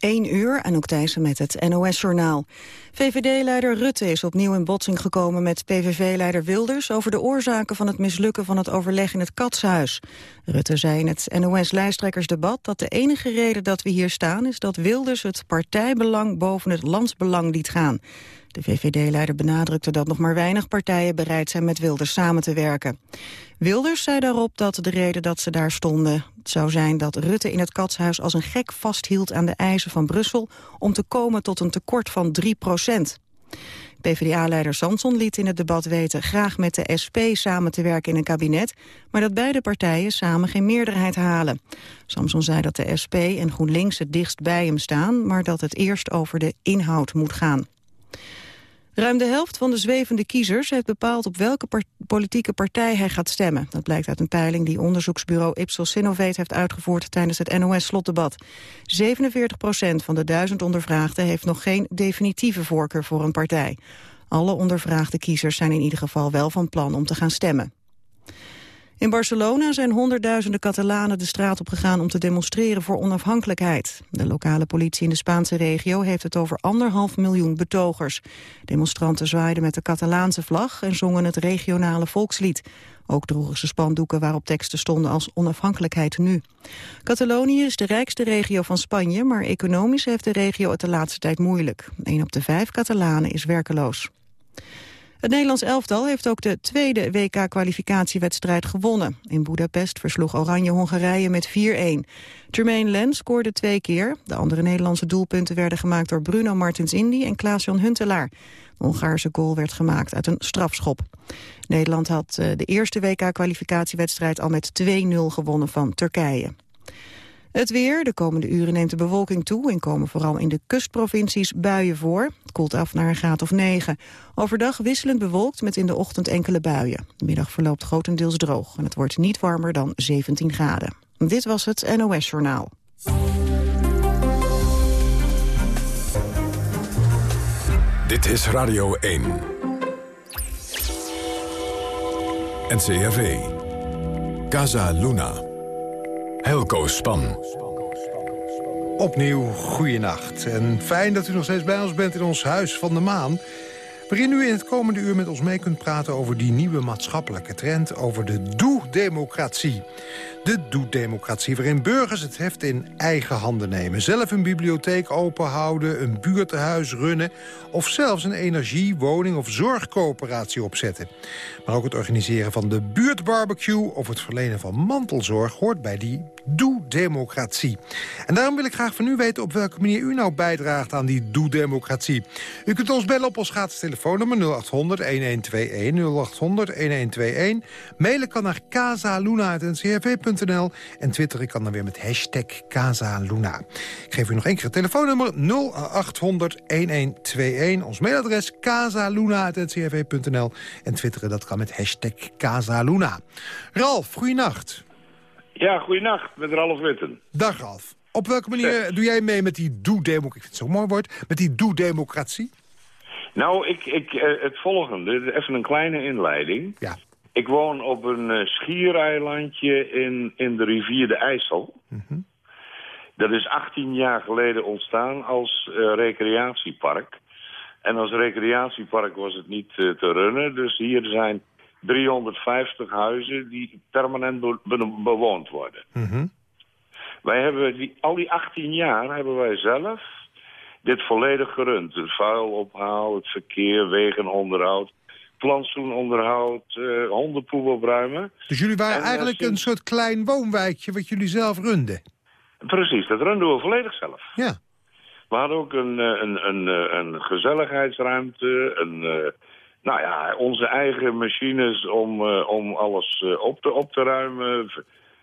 1 uur, en ook Thijssen met het NOS-journaal. VVD-leider Rutte is opnieuw in botsing gekomen met PVV-leider Wilders... over de oorzaken van het mislukken van het overleg in het Katshuis. Rutte zei in het NOS-lijsttrekkersdebat dat de enige reden dat we hier staan... is dat Wilders het partijbelang boven het landsbelang liet gaan. De VVD-leider benadrukte dat nog maar weinig partijen bereid zijn met Wilders samen te werken. Wilders zei daarop dat de reden dat ze daar stonden zou zijn dat Rutte in het katshuis als een gek vasthield aan de eisen van Brussel om te komen tot een tekort van 3 procent. PvdA-leider Samson liet in het debat weten graag met de SP samen te werken in een kabinet, maar dat beide partijen samen geen meerderheid halen. Samson zei dat de SP en GroenLinks het dichtst bij hem staan, maar dat het eerst over de inhoud moet gaan. Ruim de helft van de zwevende kiezers heeft bepaald op welke politieke partij hij gaat stemmen. Dat blijkt uit een peiling die onderzoeksbureau Ipsos Sinovate heeft uitgevoerd tijdens het NOS-slotdebat. 47 procent van de duizend ondervraagden heeft nog geen definitieve voorkeur voor een partij. Alle ondervraagde kiezers zijn in ieder geval wel van plan om te gaan stemmen. In Barcelona zijn honderdduizenden Catalanen de straat op gegaan om te demonstreren voor onafhankelijkheid. De lokale politie in de Spaanse regio heeft het over anderhalf miljoen betogers. Demonstranten zwaaiden met de Catalaanse vlag en zongen het regionale volkslied. Ook droegen ze spandoeken waarop teksten stonden als onafhankelijkheid nu. Catalonië is de rijkste regio van Spanje, maar economisch heeft de regio het de laatste tijd moeilijk. Een op de vijf Catalanen is werkeloos. Het Nederlands elftal heeft ook de tweede WK-kwalificatiewedstrijd gewonnen. In Budapest versloeg Oranje Hongarije met 4-1. Jermaine Lens scoorde twee keer. De andere Nederlandse doelpunten werden gemaakt door Bruno Martins Indy en Klaas-Jan Huntelaar. De Hongaarse goal werd gemaakt uit een strafschop. Nederland had eh, de eerste WK-kwalificatiewedstrijd al met 2-0 gewonnen van Turkije. Het weer. De komende uren neemt de bewolking toe... en komen vooral in de kustprovincies buien voor. Het koelt af naar een graad of 9. Overdag wisselend bewolkt met in de ochtend enkele buien. De middag verloopt grotendeels droog... en het wordt niet warmer dan 17 graden. Dit was het NOS Journaal. Dit is Radio 1. NCRV. Casa Luna. Helco Span. Opnieuw goeienacht. En fijn dat u nog steeds bij ons bent in ons Huis van de Maan. Waarin u in het komende uur met ons mee kunt praten over die nieuwe maatschappelijke trend... over de doe-democratie. De doe-democratie waarin burgers het heft in eigen handen nemen. Zelf een bibliotheek openhouden, een buurtenhuis runnen... of zelfs een energie-, woning- of zorgcoöperatie opzetten. Maar ook het organiseren van de buurtbarbecue... of het verlenen van mantelzorg hoort bij die doe-democratie. En daarom wil ik graag van u weten op welke manier u nou bijdraagt aan die doe-democratie. U kunt ons bellen op ons gratis telefoonnummer 0800-1121, 0800-1121. Mailen kan naar casaluna.ncrv.nl en twitteren kan dan weer met hashtag Casaluna. Ik geef u nog één keer het telefoonnummer 0800-1121. Ons mailadres casaluna.ncrv.nl en twitteren dat kan met hashtag Casaluna. Ralf, goeienacht. Ja, goeienacht, met Ralf Witten. Dag Ralf. Op welke manier doe jij mee met die doe-democratie? Ik vind het zo'n mooi woord. Met die doe-democratie? Nou, ik, ik, uh, het volgende. Even een kleine inleiding. Ja. Ik woon op een uh, schiereilandje in, in de rivier de IJssel. Mhm. Dat is 18 jaar geleden ontstaan als uh, recreatiepark. En als recreatiepark was het niet te runnen. Dus hier zijn 350 huizen die permanent be be bewoond worden. Mhm. Wij hebben die, al die 18 jaar hebben wij zelf dit volledig gerund. Het vuilophaal, het verkeer, wegenonderhoud, plantsoenonderhoud, uh, hondenpoep opruimen. Dus jullie waren En, eh, eigenlijk een soort klein woonwijkje wat jullie zelf runden? Precies, dat runden we volledig zelf. Ja. We hadden ook een, eh, een, een, eh, een gezelligheidsruimte, een, eh, nou ja, onze eigen machines om, eh, om alles eh, op, te, op te ruimen.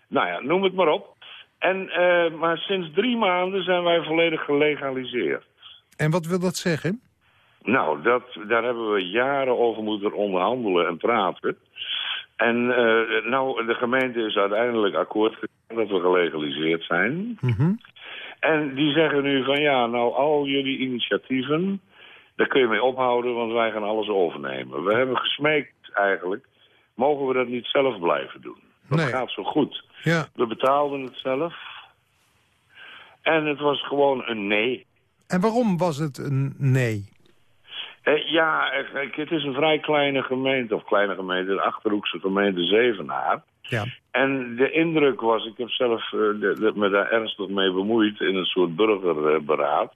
Nou ja, noem het maar op. En, eh, maar sinds drie maanden zijn wij volledig gelegaliseerd. En wat wil dat zeggen? Nou, dat, daar hebben we jaren over moeten onderhandelen en praten. En nou, de gemeente is uiteindelijk akkoord gegaan dat we gelegaliseerd zijn. Mhm. En die zeggen nu van ja, nou al jullie initiatieven, daar kun je mee ophouden, want wij gaan alles overnemen. We hebben gesmeekt eigenlijk, mogen we dat niet zelf blijven doen? Dat Nee. gaat zo goed. Ja. We betaalden het zelf. En het was gewoon een nee. En waarom was het een nee? Eh, ja, het is een vrij kleine gemeente, of kleine gemeente, de Achterhoekse gemeente Zevenaar. Ja. En de indruk was, ik heb zelf eh, de, de, me daar ernstig mee bemoeid in een soort burgerberaad.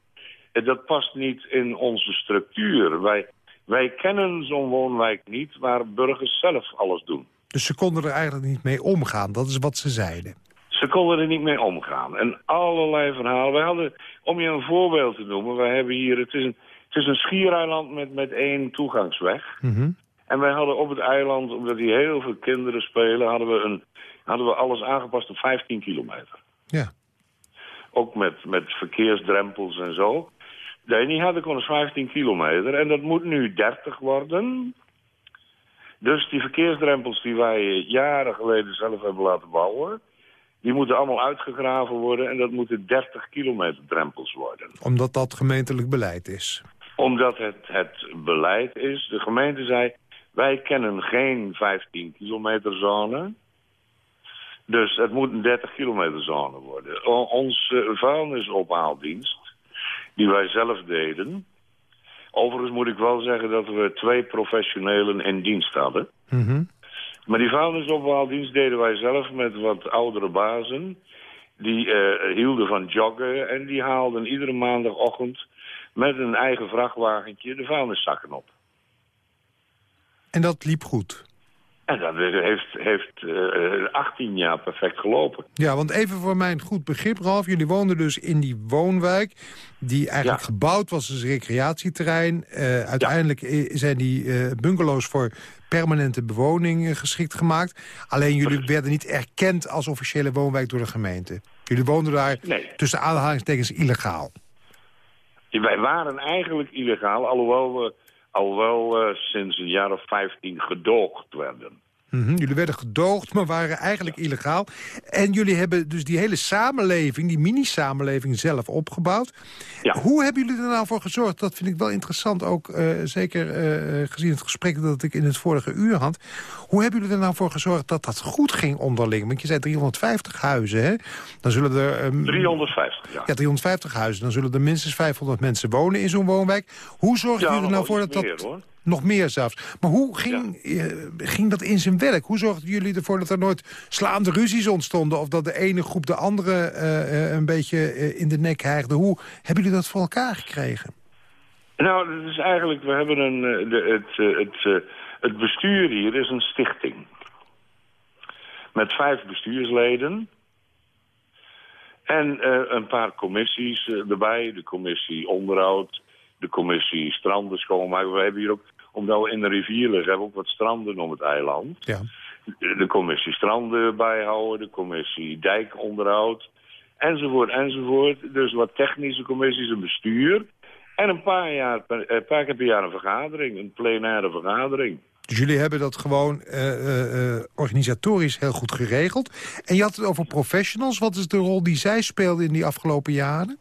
Dat past niet in onze structuur. Wij, wij kennen zo'n woonwijk niet waar burgers zelf alles doen. Dus ze konden er eigenlijk niet mee omgaan, dat is wat ze zeiden. Ze konden er niet mee omgaan. En allerlei verhalen. Wij hadden, om je een voorbeeld te noemen, wij hebben hier, het is een, het is een schiereiland met, met één toegangsweg. Mm En wij hadden op het eiland, omdat hier heel veel kinderen spelen, hadden we, een, hadden we alles aangepast op 15 kilometer. Ja. Ook met, met verkeersdrempels en zo. Nee, die hadden gewoon eens 15 kilometer. En dat moet nu 30 worden. Dus die verkeersdrempels die wij jaren geleden zelf hebben laten bouwen... die moeten allemaal uitgegraven worden en dat moeten 30 kilometer drempels worden. Omdat dat gemeentelijk beleid is. Omdat het het beleid is. De gemeente zei, wij kennen geen 15 kilometer zone... Dus het moet een 30 kilometer zone worden. O- Onze vuilnisophaaldienst, die wij zelf deden... Overigens moet ik wel zeggen dat we twee professionelen in dienst hadden. Mhm. Maar die vuilnisophaaldienst deden wij zelf met wat oudere bazen. Die eh, hielden van joggen en die haalden iedere maandagochtend... met een eigen vrachtwagentje de vuilniszakken op. En dat liep goed. En dat heeft, heeft eh, 18 jaar perfect gelopen. Ja, want even voor mijn goed begrip, Ralf. Jullie woonden dus in die woonwijk... die eigenlijk Ja. gebouwd was als recreatieterrein. Eh, uiteindelijk zijn die eh, bungalows voor permanente bewoning eh, geschikt gemaakt. Alleen jullie werden niet erkend als officiële woonwijk door de gemeente. Jullie woonden daar Nee. tussen aanhalingstekens illegaal. Wij waren eigenlijk illegaal, alhoewel we alhoewel, eh, sinds een jaar of 15 gedoogd werden. Mhm, Jullie werden gedoogd, maar waren eigenlijk illegaal. En jullie hebben dus die hele samenleving, die mini-samenleving zelf opgebouwd. Ja. Hoe hebben jullie er nou voor gezorgd? Dat vind ik wel interessant, ook eh, zeker eh, gezien het gesprek dat ik in het vorige uur had. Hoe hebben jullie er nou voor gezorgd dat dat goed ging onderling? Want je zei 350 huizen, hè? Dan zullen er... ehm, 350, ja. Ja, 350 huizen. Dan zullen er minstens 500 mensen wonen in zo'n woonwijk. Hoe zorgen Ja, jullie er nou voor dat dat... hoor. Nog meer zelfs. Maar hoe ging, eh, ging dat in zijn werk? Hoe zorgden jullie ervoor dat er nooit slaande ruzies ontstonden... of dat de ene groep de andere eh, eh, een beetje in de nek hijgde? Hoe hebben jullie dat voor elkaar gekregen? Nou, het is eigenlijk, we hebben een, de, het, het, het bestuur hier is een stichting. Met vijf bestuursleden. En een paar commissies erbij. De commissie onderhoud, de commissie stranden schoonmaken. We hebben hier ook, omdat we in de rivier liggen, hebben we ook wat stranden om het eiland. Ja. De commissie stranden bijhouden, de commissie dijkonderhoud, enzovoort, enzovoort. Dus wat technische commissies, een bestuur. En een paar, jaar eh, paar keer per jaar een vergadering, een plenaire vergadering. Dus jullie hebben dat gewoon eh, eh, eh, organisatorisch heel goed geregeld. En je had het over professionals. Wat is de rol die zij speelden in die afgelopen jaren?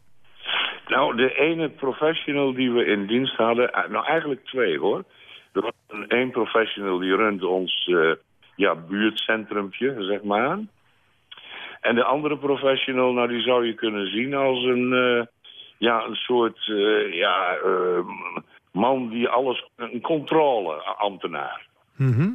Nou, de ene professional die we in dienst hadden, nou eigenlijk twee hoor. Er was een één professional die runt ons eh, ja, buurtcentrumpje, zeg maar. En de andere professional, nou die zou je kunnen zien als een, eh, ja, een soort eh, ja, man die alles, een controleambtenaar. Mhm.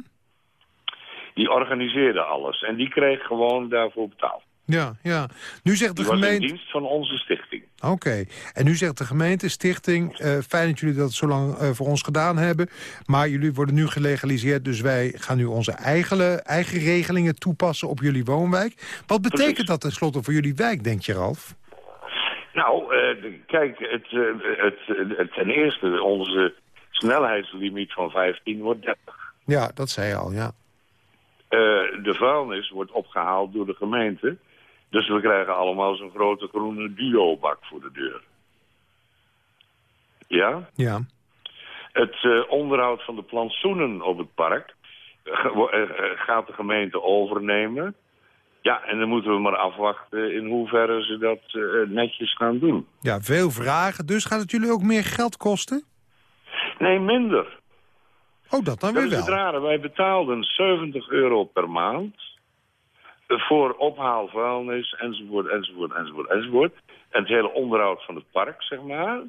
Die organiseerde alles en die kreeg gewoon daarvoor betaald. Ja, ja. Nu zegt de was in gemeente... dienst van onze stichting. Oké. En nu zegt de gemeente, stichting... eh, fijn dat jullie dat zo lang eh, voor ons gedaan hebben. Maar jullie worden nu gelegaliseerd. Dus wij gaan nu onze eigen, eigen regelingen toepassen op jullie woonwijk. Wat betekent Precies. dat tenslotte voor jullie wijk, denk je, Ralf? Nou, eh, kijk, het, het, het, ten eerste, onze snelheidslimiet van 15 wordt 30. Ja, dat zei je al, ja. De vuilnis wordt opgehaald door de gemeente. Dus we krijgen allemaal zo'n grote groene duo-bak voor de deur. Ja? Ja. Het eh, onderhoud van de plantsoenen op het park eh, eh, gaat de gemeente overnemen. Ja, en dan moeten we maar afwachten in hoeverre ze dat netjes gaan doen. Ja, veel vragen. Dus gaat het jullie ook meer geld kosten? Nee, minder. Oh, dat dan Dat weer wel. rare. Wij betaalden 70 euro per maand voor ophaal vuilnis, enzovoort, enzovoort, enzovoort, enzovoort. En het hele onderhoud van het park, zeg maar.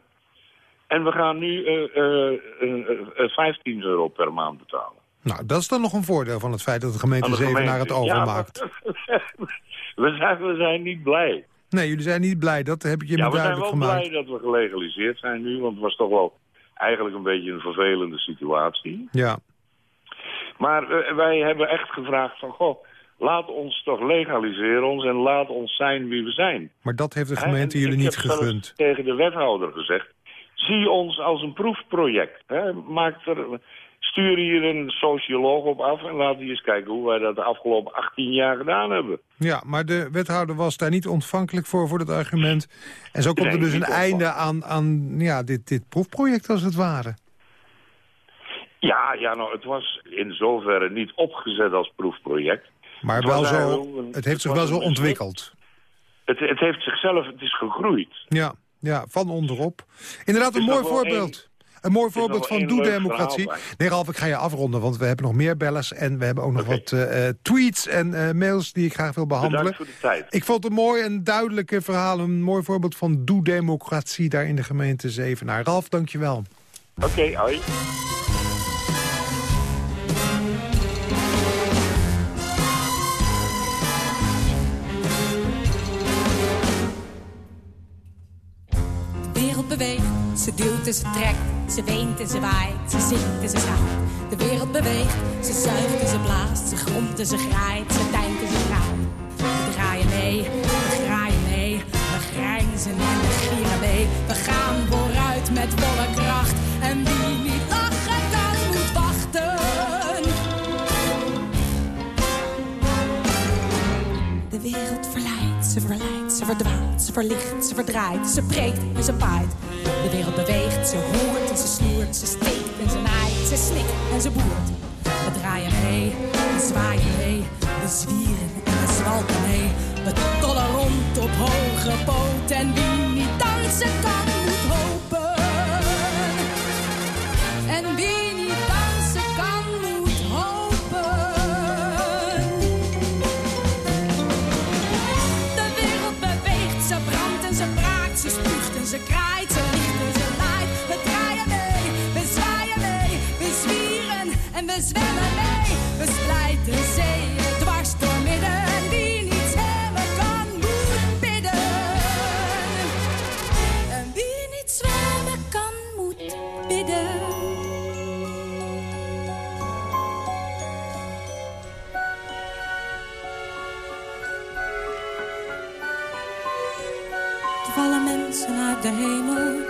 En we gaan nu uh, uh, 15 euro per maand betalen. Nou, dat is dan nog een voordeel van het feit dat de gemeente, zeven naar het overmaakt. Ja, we, zijn, we zijn niet blij. Nee, jullie zijn niet blij. Dat heb je ja, me duidelijk gemaakt. we zijn wel blij dat we gelegaliseerd zijn nu. Want het was toch wel eigenlijk een beetje een vervelende situatie. Ja. Maar uh, wij hebben echt gevraagd van... Goh, laat ons toch legaliseren ons en laat ons zijn wie we zijn. Maar dat heeft de gemeente jullie niet gegund. Tegen de wethouder gezegd... zie ons als een proefproject. Hè. Maak er, stuur hier een socioloog op af... en laat eens kijken hoe wij dat de afgelopen 18 jaar gedaan hebben. Ja, maar de wethouder was daar niet ontvankelijk voor, voor dat argument. En zo komt er dus een einde aan, aan ja, dit, dit proefproject als het ware. Ja, ja nou, het was in zoverre niet opgezet als proefproject. Maar wel zo, het heeft zich wel zo ontwikkeld. Het, het heeft zichzelf, het is gegroeid. Ja, ja van onderop. Inderdaad, een mooi voorbeeld. Een mooi voorbeeld van doe-democratie. Nee, Ralf, ik ga je afronden, want we hebben nog meer bellers... en we hebben ook nog wat uh, tweets en uh, mails die ik graag wil behandelen. Bedankt voor de tijd. Ik vond het een mooi en duidelijke verhaal. Een mooi voorbeeld van doe-democratie daar in de gemeente Zevenaar. Ralf, dankjewel. Oké, okay, hoi. Ze trekt, ze weent en ze waait, ze zingt en ze schaalt. De wereld beweegt, ze zuigt en ze blaast, ze gromt en ze graait, ze deint en ze graait. We draaien mee, we graaien mee, we grijnzen en we gieren mee. We gaan vooruit met volle kracht en wie verlicht, ze verdraait, ze preekt en ze paait. De wereld beweegt, ze hoort en ze snoert, ze steekt en ze naait, ze slikt en ze boert. We draaien mee, we zwaaien mee, we zwieren en we zwalken mee. We tollen rond op hoge poot en wie niet dansen kan moet hopen. We zwemmen mee. We splijten zeeën dwars door midden. En wie niet zwemmen kan, moet bidden. En wie niet zwemmen kan, moet bidden. Vallen mensen uit de hemel,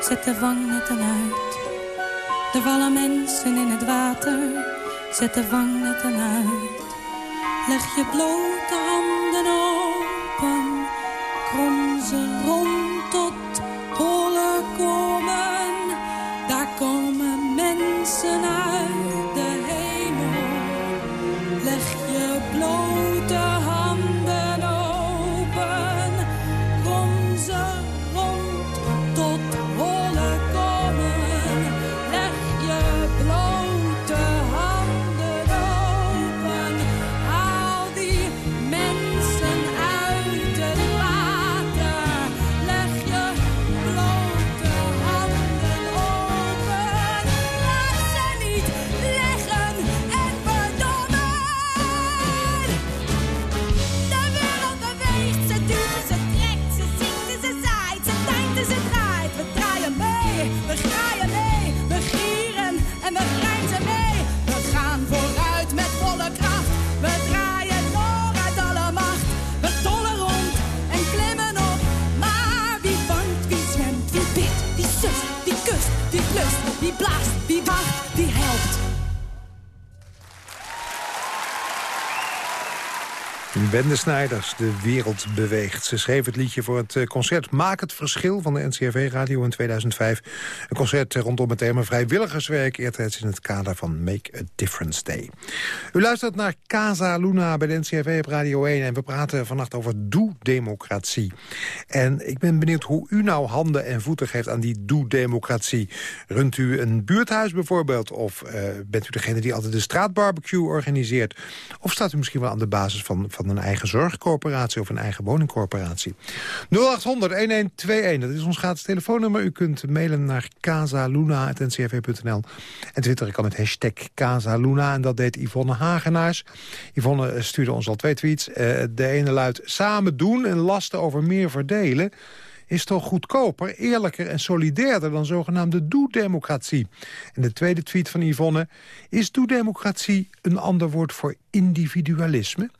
zet de vangnetten uit. Er vallen mensen in het water, zet de vangnetten uit. Leg je blote handen open, krom ze rond tot holle komen. Daar komen mensen uit Bende Snijders, De Wereld Beweegt. Ze schreef het liedje voor het eh, concert Maak het Verschil... van de NCRV-radio in 2005. Een concert rondom het thema vrijwilligerswerk... eertijds in het kader van Make a Difference Day. U luistert naar Casa Luna bij de NCRV op Radio 1... en we praten vannacht over doe-democratie. En ik ben benieuwd hoe u nou handen en voeten geeft aan die doe-democratie. Runt u een buurthuis bijvoorbeeld? Of eh, bent u degene die altijd de straatbarbecue organiseert? Of staat u misschien wel aan de basis van, van een eigen zorgcorporatie of een eigen woningcorporatie. 0800-1121, dat is ons gratis telefoonnummer. U kunt mailen naar casaluna.ncrv.nl. En twitteren kan met hashtag Casaluna. En dat deed Yvonne Hagenaars. Yvonne stuurde ons al twee tweets. Eh, de ene luidt samen doen en lasten over meer verdelen is toch goedkoper, eerlijker en solidairder dan zogenaamde doe-democratie. En de tweede tweet van Yvonne, is doe-democratie een ander woord voor individualisme?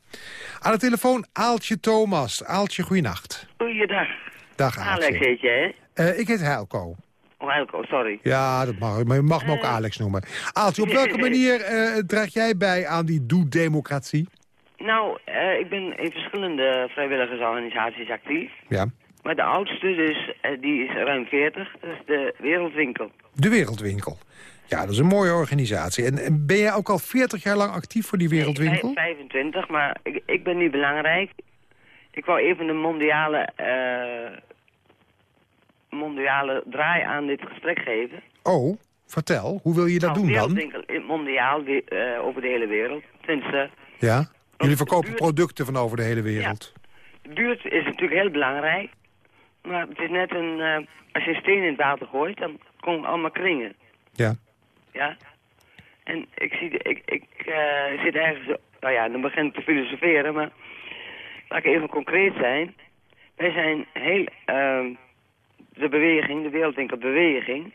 Aan de telefoon Aaltje Thomas. Aaltje, goeienacht. Goeiedag. Dag Aaltje. Alex heet je, hè? Eh, ik heet Helco. Oh, Helco, sorry. Ja, dat mag, maar je mag me ook Alex noemen. Aaltje, op welke manier eh, draag jij bij aan die doe-democratie? Nou, eh, ik ben in verschillende vrijwilligersorganisaties actief. Ja. Maar de oudste, dus, eh, die is ruim 40, dat is de Wereldwinkel. De Wereldwinkel. Ja, dat is een mooie organisatie. En, en ben jij ook al 40 jaar lang actief voor die Wereldwinkel? Ik ben 25, maar ik, ik ben niet belangrijk. Ik wou even de mondiale, eh, mondiale draai aan dit gesprek geven. Oh, vertel. Hoe wil je dat Nou, doen dan? Mondiaal, eh, over de hele wereld. Tenminste, Ja? Jullie verkopen buurt- producten van over de hele wereld. De buurt is natuurlijk heel belangrijk. Maar het is net een... eh, als je een steen in het water gooit, dan komen allemaal kringen. Ja. Ja? En ik, zie, ik, ik eh, zit ergens... zo- Nou ja, dan begin ik te filosoferen, maar... Laat ik even concreet zijn. Wij zijn heel... ehm, de beweging, de wereldwinkelbeweging...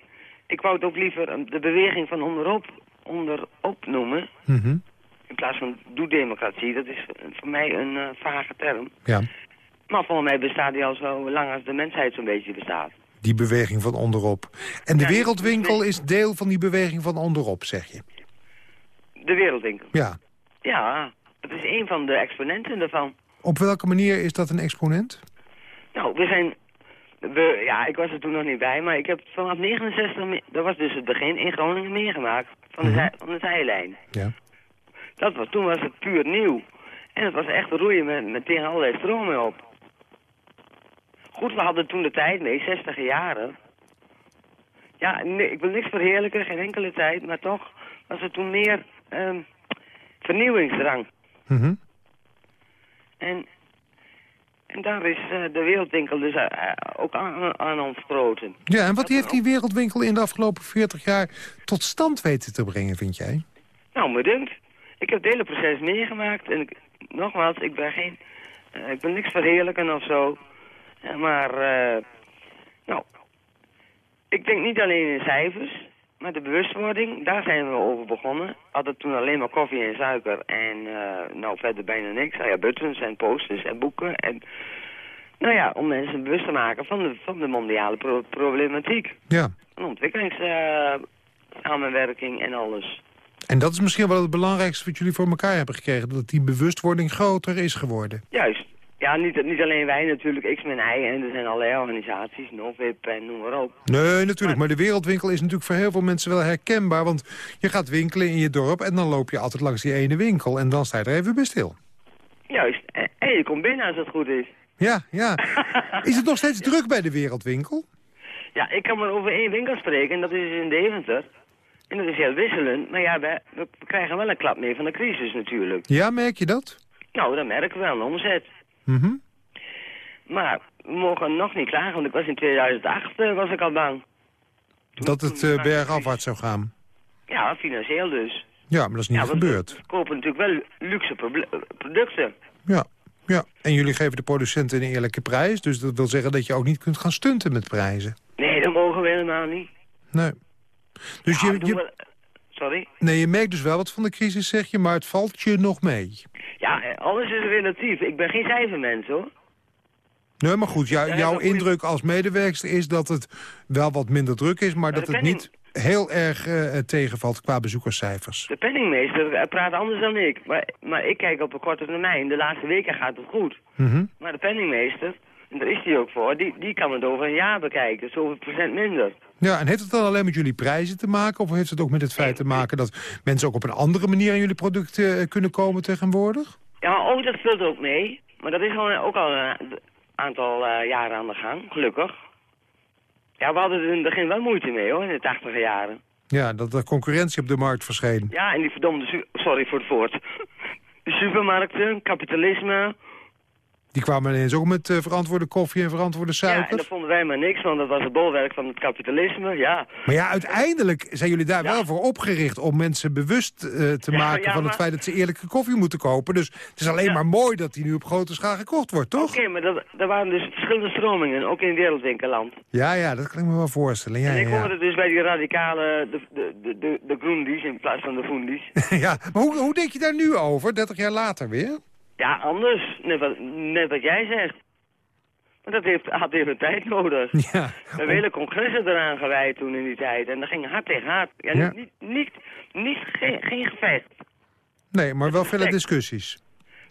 Ik wou het ook liever een- de beweging van onderop, onderop noemen... Mhm. in plaats van doe-democratie. Dat is voor mij een eh, vage term. ja. Maar volgens mij bestaat die al zo lang als de mensheid zo'n beetje bestaat. Die beweging van onderop. En de Ja, Wereldwinkel is deel van die beweging van onderop, zeg je? De wereldwinkel. Ja. Ja, dat is een van de exponenten daarvan. Op welke manier is dat een exponent? Nou, we zijn... We, ja, ik was er toen nog niet bij, maar ik heb vanaf 69... me- Dat was dus het begin in Groningen meegemaakt. Van de, zij- van de zijlijn. Ja. Dat was, toen was het puur nieuw. En het was echt roeien met, met tegen allerlei stromen op. Goed, we hadden toen de tijd mee, 60 jaren. Ja, nee, ik wil niks verheerlijken, geen enkele tijd, maar toch was er toen meer ehm, vernieuwingsdrang. Mhm. En, en daar is eh, de wereldwinkel dus eh, eh, ook aan, aan ontsproten. Ja, en wat heeft die Wereldwinkel in de afgelopen 40 jaar tot stand weten te brengen, vind jij? Nou, me dunkt. Ik heb het hele proces meegemaakt en ik, nogmaals, ik ben geen, ik ben niks verheerlijken of zo. Eh, maar, eh, nou, ik denk niet alleen in cijfers, maar de bewustwording, daar zijn we over begonnen. Hadden toen alleen maar koffie en suiker en eh, nou verder bijna niks. Nou ja, buttons en posters en boeken en... Nou ja, om mensen bewust te maken van de, van de mondiale pro- problematiek. Ja. Van ontwikkelingssamenwerking en alles. En dat is misschien wel het belangrijkste wat jullie voor elkaar hebben gekregen. Dat die bewustwording groter is geworden. Juist. Ja, niet, niet alleen wij natuurlijk, X-Men I en er zijn allerlei organisaties, Novip en noem maar op. Nee, natuurlijk. Maar de Wereldwinkel is natuurlijk voor heel veel mensen wel herkenbaar. Want je gaat winkelen in je dorp en dan loop je altijd langs die ene winkel. En dan sta je er even bij stil. Juist. En, je komt binnen als het goed is. Ja, ja. Is het nog steeds druk bij de Wereldwinkel? Ja, ik kan maar over één winkel spreken en dat is in Deventer. En dat is heel wisselend. Maar ja, we, we krijgen wel een klap mee van de crisis natuurlijk. Ja, merk je dat? Nou, dat merken we wel, een omzet. Mhm. Maar we mogen nog niet klagen, want ik was in 2008 eh, was ik al bang. Dat het eh, bergafwaarts zou gaan. Ja, financieel dus. Ja, maar dat is niet ja, gebeurd. We kopen natuurlijk wel luxe proble- producten. Ja, ja. En jullie geven de producenten een eerlijke prijs. Dus dat wil zeggen dat je ook niet kunt gaan stunten met prijzen. Nee, dat mogen we helemaal niet. Nee. Dus Ja, je, Sorry? nee, je merkt dus wel wat van de crisis, zeg je, maar het valt je nog mee. Ja, alles is relatief. Ik ben geen cijfermens, hoor. Nee, maar goed, jou- jouw indruk als medewerkster is dat het wel wat minder druk is... maar Maar dat het niet heel erg eh, tegenvalt qua bezoekerscijfers. De penningmeester praat anders dan ik. Maar, maar ik kijk op een korte termijn. De laatste weken gaat het goed. Mhm. Maar de penningmeester, en daar is hij ook voor, die, die kan het over een jaar bekijken. Zoveel procent minder. Ja, en heeft het dan alleen met jullie prijzen te maken... of heeft het ook met het feit te maken dat mensen ook op een andere manier... aan jullie producten eh, kunnen komen tegenwoordig? Ja, ook dat vult ook mee. Maar dat is al, ook al een aantal eh, jaren aan de gang, gelukkig. Ja, we hadden er in het begin wel moeite mee, hoor, in de tachtige jaren. Ja, dat er concurrentie op de markt verscheen. Ja, en die verdomde... Sorry voor het woord. De supermarkten, kapitalisme, Die kwamen ineens ook met eh, verantwoorde koffie en verantwoorde Ja, en suiker. dat vonden wij maar niks, want dat was het bolwerk van het kapitalisme, ja. Maar ja, uiteindelijk zijn jullie daar Ja. wel voor opgericht... om mensen bewust eh, te maken ja, van het feit dat ze eerlijke koffie moeten kopen. Dus het is alleen maar mooi dat die nu op grote schaal gekocht wordt, toch? Oké, maar dat, er waren dus verschillende stromingen, ook in wereldwinkelland. Ja, ja, dat kan ik me wel voorstellen. Ja, en ik hoorde dus bij die radicale, de, de, de, de, de groendies in plaats van de voendies. ja. Maar hoe, hoe denk je daar nu over, 30 jaar later weer? Ja, anders, net wat, net wat jij zegt. Maar dat heeft, had even tijd nodig. Ja. We hebben hele congressen eraan gewijd toen in die tijd. En dat ging hard tegen hard. Ja, Ja. Niet, niet, niet, geen, geen gevecht. Nee, maar wel vele discussies.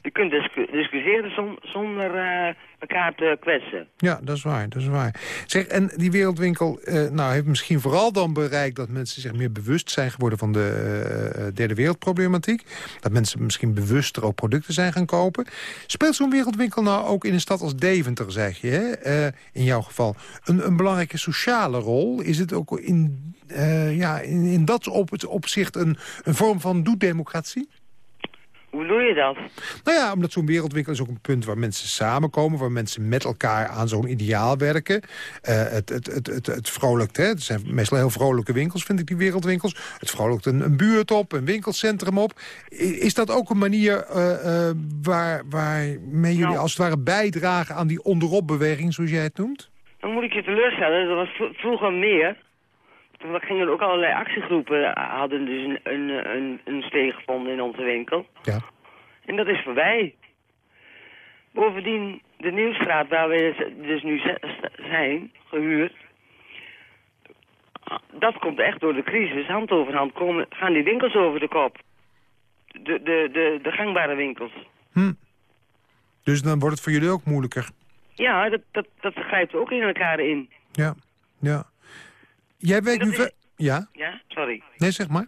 Je kunt discu- discussiëren zon- zonder eh, elkaar te kwetsen. Ja, dat is waar, dat is waar. Zeg, en die wereldwinkel eh, nou, heeft misschien vooral dan bereikt... dat mensen zich meer bewust zijn geworden van de eh, derde wereldproblematiek. Dat mensen misschien bewuster ook producten zijn gaan kopen. Speelt zo'n wereldwinkel nou ook in een stad als Deventer, zeg je, hè? In jouw geval, een, een belangrijke sociale rol? Is het ook in, ja, in, in dat op het opzicht een, een vorm van doedemocratie? Hoe doe je dat? Nou ja, omdat zo'n wereldwinkel is ook een punt waar mensen samenkomen... waar mensen met elkaar aan zo'n ideaal werken. Eh, het, het, het, het, het vrolijkt, hè. Het zijn meestal heel vrolijke winkels, vind ik, die wereldwinkels. Het vrolijkt een, een buurt op, een winkelcentrum op. Is dat ook een manier eh, eh, waar, waarmee jullie Nou. als het ware bijdragen... aan die onderopbeweging, zoals jij het noemt? Dan moet ik je teleurstellen. Dat was vro- vroeger meer. Toen gingen ook allerlei actiegroepen, hadden dus een, een, een, een steeg gevonden in onze winkel. Ja. En dat is voorbij. Bovendien, de Nieuwstraat waar we dus nu zijn, gehuurd... Dat komt echt door de crisis. Hand over hand komen, gaan die winkels over de kop. De, de, de, de gangbare winkels. Hm. Dus dan wordt het voor jullie ook moeilijker. Ja, dat, dat, dat grijpt ook in elkaar in. Ja, ja. Jij weet nu... is- Ja? Ja, sorry. Nee, zeg maar.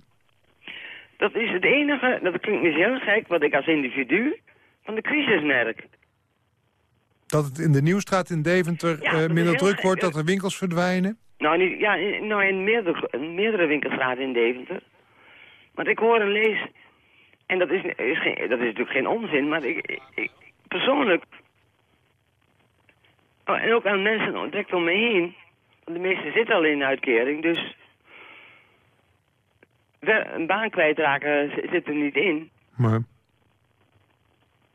Dat is het enige, dat klinkt misschien heel gek, wat ik als individu van de crisis merk. Dat het in de Nieuwstraat in Deventer Ja, eh, minder druk gek, wordt, dat er winkels verdwijnen. Nou, niet, ja, in- nou in meerdere, meerdere winkelstraten in Deventer. Want ik hoor en lees, en dat is, is, geen, dat is natuurlijk geen onzin, maar ik, ik- persoonlijk... Oh, en ook aan mensen ontdekt om me heen, de meesten zitten al in uitkering, dus... Een baan kwijtraken zit er niet in. Maar...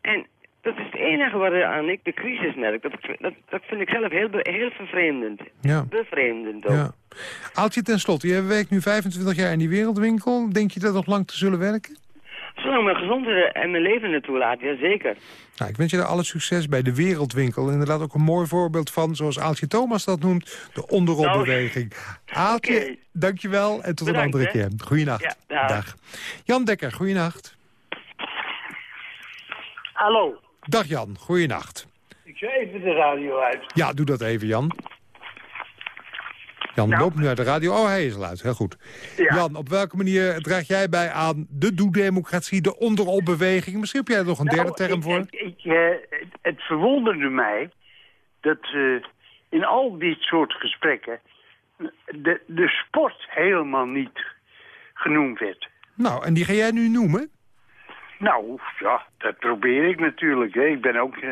En dat is het enige waaraan ik de crisis merk. Dat, dat, dat vind ik zelf heel, heel vervreemdend. Ja. Bevreemdend ook. Ja. Aaltje, ten slotte, je werkt nu 25 jaar in die wereldwinkel. Denk je dat nog lang te zullen werken? Zolang mijn gezondheid en mijn leven ertoe laat, ja zeker. Nou, ik wens je daar alle succes bij de wereldwinkel. Inderdaad ook een mooi voorbeeld van, zoals Aaltje Thomas dat noemt, de onderopbeweging. Aaltje, Oké. dankjewel en tot Bedankt, een andere hè. keer. Goeienacht. Ja, dag. Jan Dekker, goeienacht. Hallo, Dag Jan, goeienacht. ik zet even de radio uit. Ja, doe dat even, Jan. Jan Nou. loopt nu naar de radio. Oh, hij is al uit. Heel goed. Ja. Jan, op welke manier draag jij bij aan de doe-democratie, de onderopbeweging? Misschien heb jij er nog een derde Nou, term ik- voor. Ik, ik, eh, het, verwonderde mij dat eh, in al dit soort gesprekken de, de sport helemaal niet genoemd werd. Nou, en die ga jij nu noemen? Nou, ja, dat probeer ik natuurlijk. Hè. Ik ben ook... eh,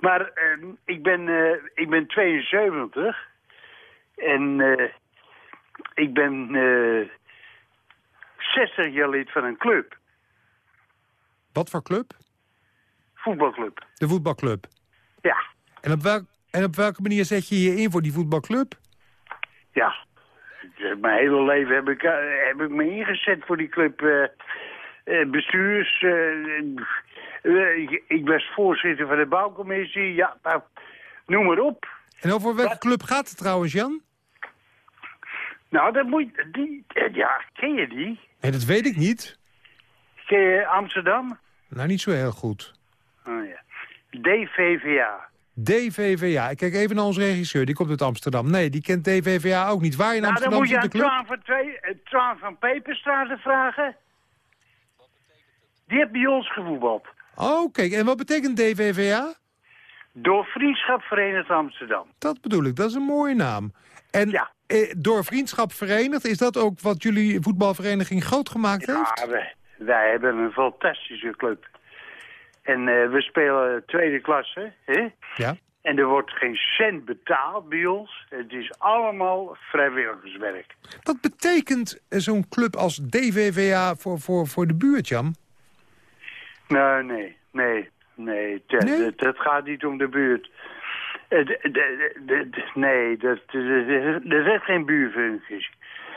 maar eh, ik, ben, ik ben 72 en eh, ik ben eh 60 jaar lid van een club, Wat voor club? voetbalclub. De voetbalclub. Ja, En op, welk, en op welke manier zet je je in voor die voetbalclub? ja. Mijn hele leven heb ik, eh, heb ik me ingezet voor die club. eh, eh, bestuurs... eh, eh, ik- ik was voorzitter van de bouwcommissie. Ja, nou, noem maar op. En over welke club gaat het trouwens, Jan? Nou, dat moet je... Die, eh, ja, ken je die? Nee, dat weet ik niet. Ken je Amsterdam? Nou, niet zo heel goed. Oh ja. DVVA. DVVA. Ik kijk even naar onze regisseur, die komt uit Amsterdam. Nee, die kent DVVA ook niet. Waar in Nou, dan Amsterdam moet je zit aan de club? Twan van, twee, eh, Twan van Peperstraten vragen. Die heeft bij ons gevoetbald. Oh, kijk. En wat betekent DVVA? Door Vriendschap Verenigd Amsterdam. Dat bedoel ik, dat is een mooie naam. En Ja. Eh, door vriendschap verenigd, is dat ook wat jullie voetbalvereniging groot gemaakt heeft? Ja, wij, wij hebben een fantastische club. En eh, we spelen tweede klasse, hè? Ja. En er wordt geen cent betaald bij ons. Het is allemaal vrijwilligerswerk. Wat betekent eh, zo'n club als DVVA voor, voor, voor de buurt, Jan? Nou, nee, nee, nee. Het, Nee? Het gaat niet om de buurt. Het- de- de- de- de- nee, dat, dat- er zijn geen buurfuncties.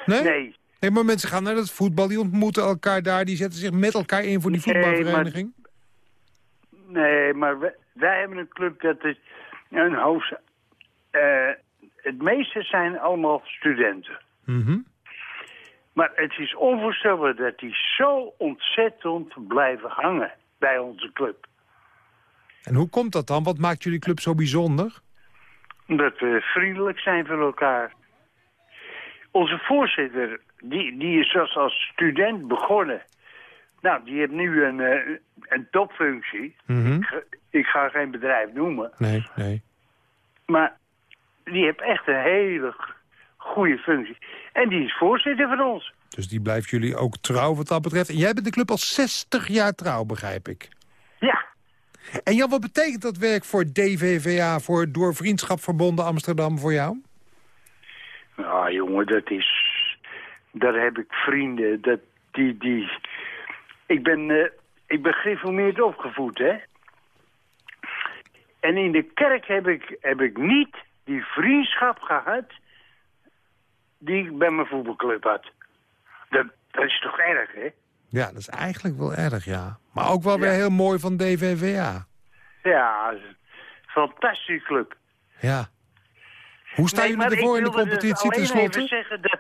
Nee? Nee, Nee, maar mensen gaan naar het voetbal, die ontmoeten elkaar daar... die zetten zich met elkaar in voor die Nee, maar- voetbalvereniging. nee, maar wij, wij hebben een club dat is een hoofd... eh, het meeste zijn allemaal studenten. Mhm. Maar het is onvoorstelbaar dat die zo ontzettend blijven hangen bij onze club. En hoe komt dat dan? Wat maakt jullie club zo bijzonder? Omdat we vriendelijk zijn voor elkaar. Onze voorzitter, die, die is zelfs als student begonnen. Nou, die heeft nu een, eh, een topfunctie. Mhm. Ik ga- Ik ga geen bedrijf noemen. Nee, nee. Maar die heeft echt een hele goede functie. En die is voorzitter van ons. Dus die blijft jullie ook trouw wat dat betreft. En jij bent de club al 60 jaar trouw, begrijp ik. En Jan, wat betekent dat werk voor DVVA... voor Door Vriendschap Verbonden Amsterdam voor jou? nou jongen, dat is... Daar heb ik vrienden, dat, die, die... Ik ben, eh, ik ben gereformeerd opgevoed, hè. En in de kerk heb ik, heb ik niet die vriendschap gehad... die ik bij mijn voetbalclub had. Dat, dat is toch erg, hè? Ja, dat is eigenlijk wel erg, ja. Maar ook wel weer Ja. heel mooi van DVVA. Ja, fantastische club. Ja. Hoe staan Nee, jullie ervoor ik in de dus competitie alleen tenslotte? even zeggen dat,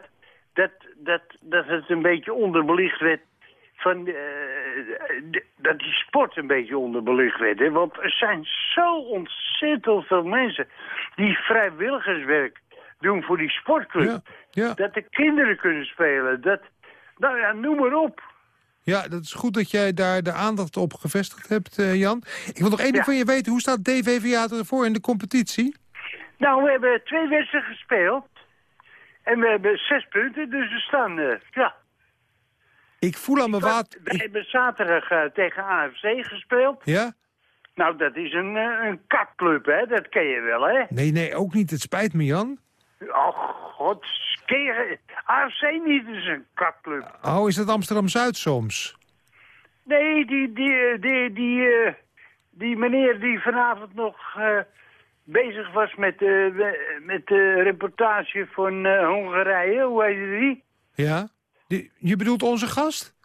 dat, dat, dat het een beetje onderbelicht werd... Van, eh, dat die sport een beetje onderbelicht werd. Hè? Want er zijn zo ontzettend veel mensen... die vrijwilligerswerk doen voor die sportclub. Ja, ja. Dat de kinderen kunnen spelen. Dat, nou ja, noem maar op. ja, dat is goed dat jij daar de aandacht op gevestigd hebt, eh, Jan. Ik wil nog één ding Ja. van je weten. Hoe staat DVVA ervoor in de competitie? Nou, we hebben twee wedstrijden gespeeld. En we hebben zes punten, dus we staan... eh, ja, Ik voel aan mijn water... We hebben zaterdag eh, tegen AFC gespeeld. Ja? Nou, dat is een, een kakclub, hè? Dat ken je wel, hè? Nee, nee, ook niet. Het spijt me, Jan. Oh, god. Je... AFC niet is een kakclub. Oh, is dat Amsterdam-Zuid soms? Nee, die, die, die, die, eh, die meneer die vanavond nog eh, bezig was met, eh, met de reportage van Hongarije. Hoe heet die? Ja? Die, je bedoelt onze gast?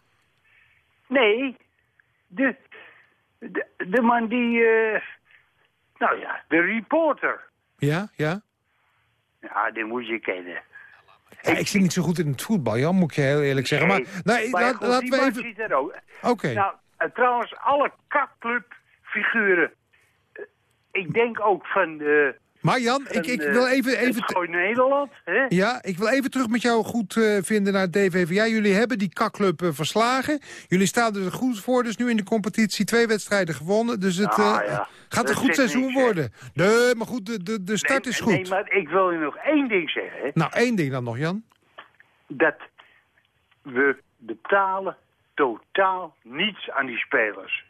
Nee, de, de, de man die... nou ja, de reporter. Ja, ja? Ja, die moet je kennen. Ja, ik zit niet zo goed in het voetbal, Jan, moet ik je heel eerlijk zeggen. Maar, Nee, nee, maar laat- laten we even... er ook. Oké. Nou, eh, trouwens, alle kakclubfiguren. eh, ik denk ook van... de Maar Jan, ik, ik van, wil eh, even... even het Gooi Nederland, hè? Ja, ik wil even terug met jou goed eh, vinden naar het DVVA. Jullie hebben die kakclub eh, verslagen. Jullie staan er goed voor, dus nu in de competitie twee wedstrijden gewonnen. Dus het Ah, eh, ja. gaat Dat een goed seizoen niks, worden. Nee, maar goed, de, de, de start Nee, is goed. Nee, maar ik wil je nog één ding zeggen. Hè? Nou, één ding dan nog, Jan. Dat we betalen totaal niets aan die spelers.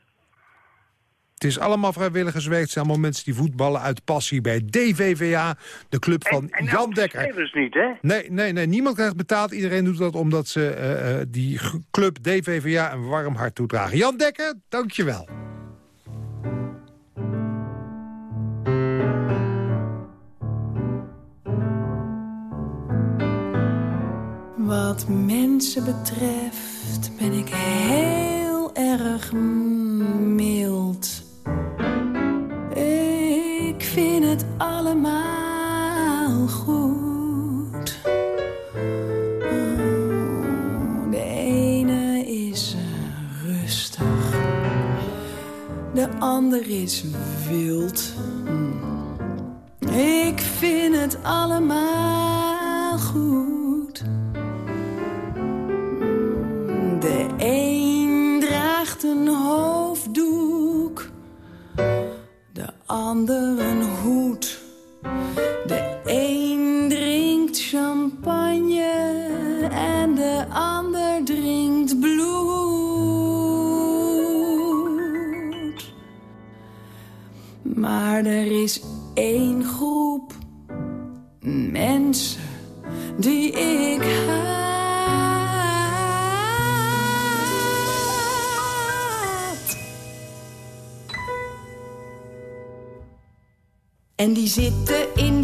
Het is allemaal vrijwilligerswerk. Het zijn allemaal mensen die voetballen uit passie bij DVVA. De club van en, en Jan Dekker. spelers niet, hè? Nee, nee, nee, niemand krijgt betaald. Iedereen doet dat omdat ze eh, eh, die club DVVA een warm hart toedragen. Jan Dekker, dankjewel. Wat mensen betreft ben ik heel erg mild. Het allemaal goed. De ene is rustig, de ander is wild. Ik vind het allemaal goed. De een draagt een hoofddoek, de ander een. Één groep mensen die ik haat. En die zitten in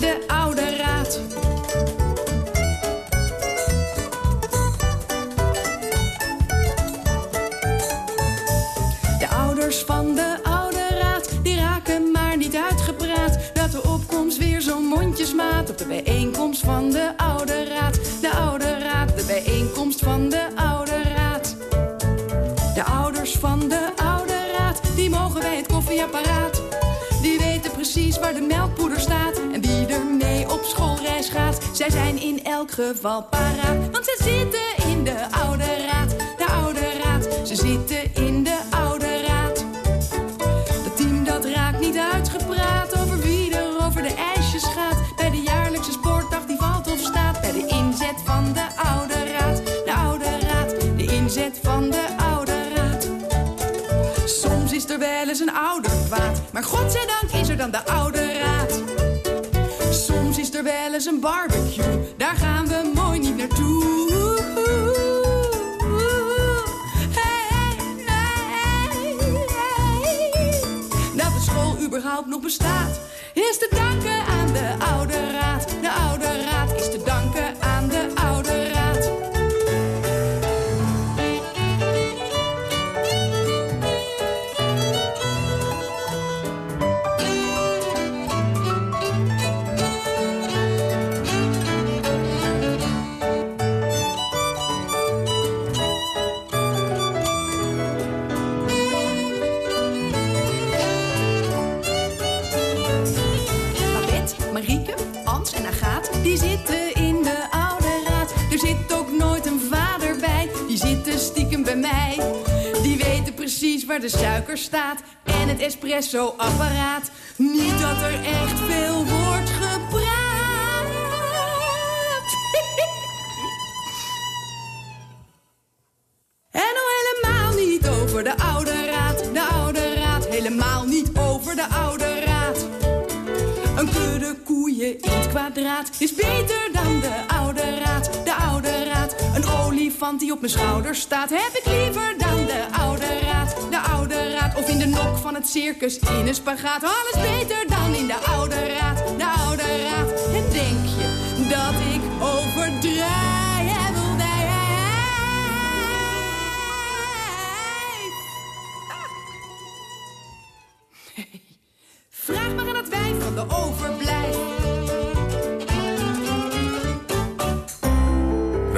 geval paraat, want ze zitten in de oude raad. De oude raad, ze zitten in de oude raad. Dat team dat raakt niet uitgepraat over wie er over de ijsjes gaat. Bij de jaarlijkse sportdag die valt of staat. Bij de inzet van de oude raad. De oude raad, de inzet van de oude raad. Soms is er wel eens een ouder kwaad. Maar godzijdank is er dan de oude raad. Soms is er wel eens een barbecue. Überhaupt nog bestaat. Is te danken aan de oude raad. De suiker staat en het espresso-apparaat. Niet dat er echt veel wordt gepraat. En nou helemaal niet over de oude raad, de oude raad. Helemaal niet over de oude raad. Een kudde koeien in het kwadraat is beter dan de oude raad, olifant die op mijn schouder staat heb ik liever dan de oude raad, de oude raad. Of in de nok van het circus in een spagaat. Alles beter dan in de oude raad, de oude raad. En denk je dat ik overdrijf? Vraag maar aan het wijf van de overblijf.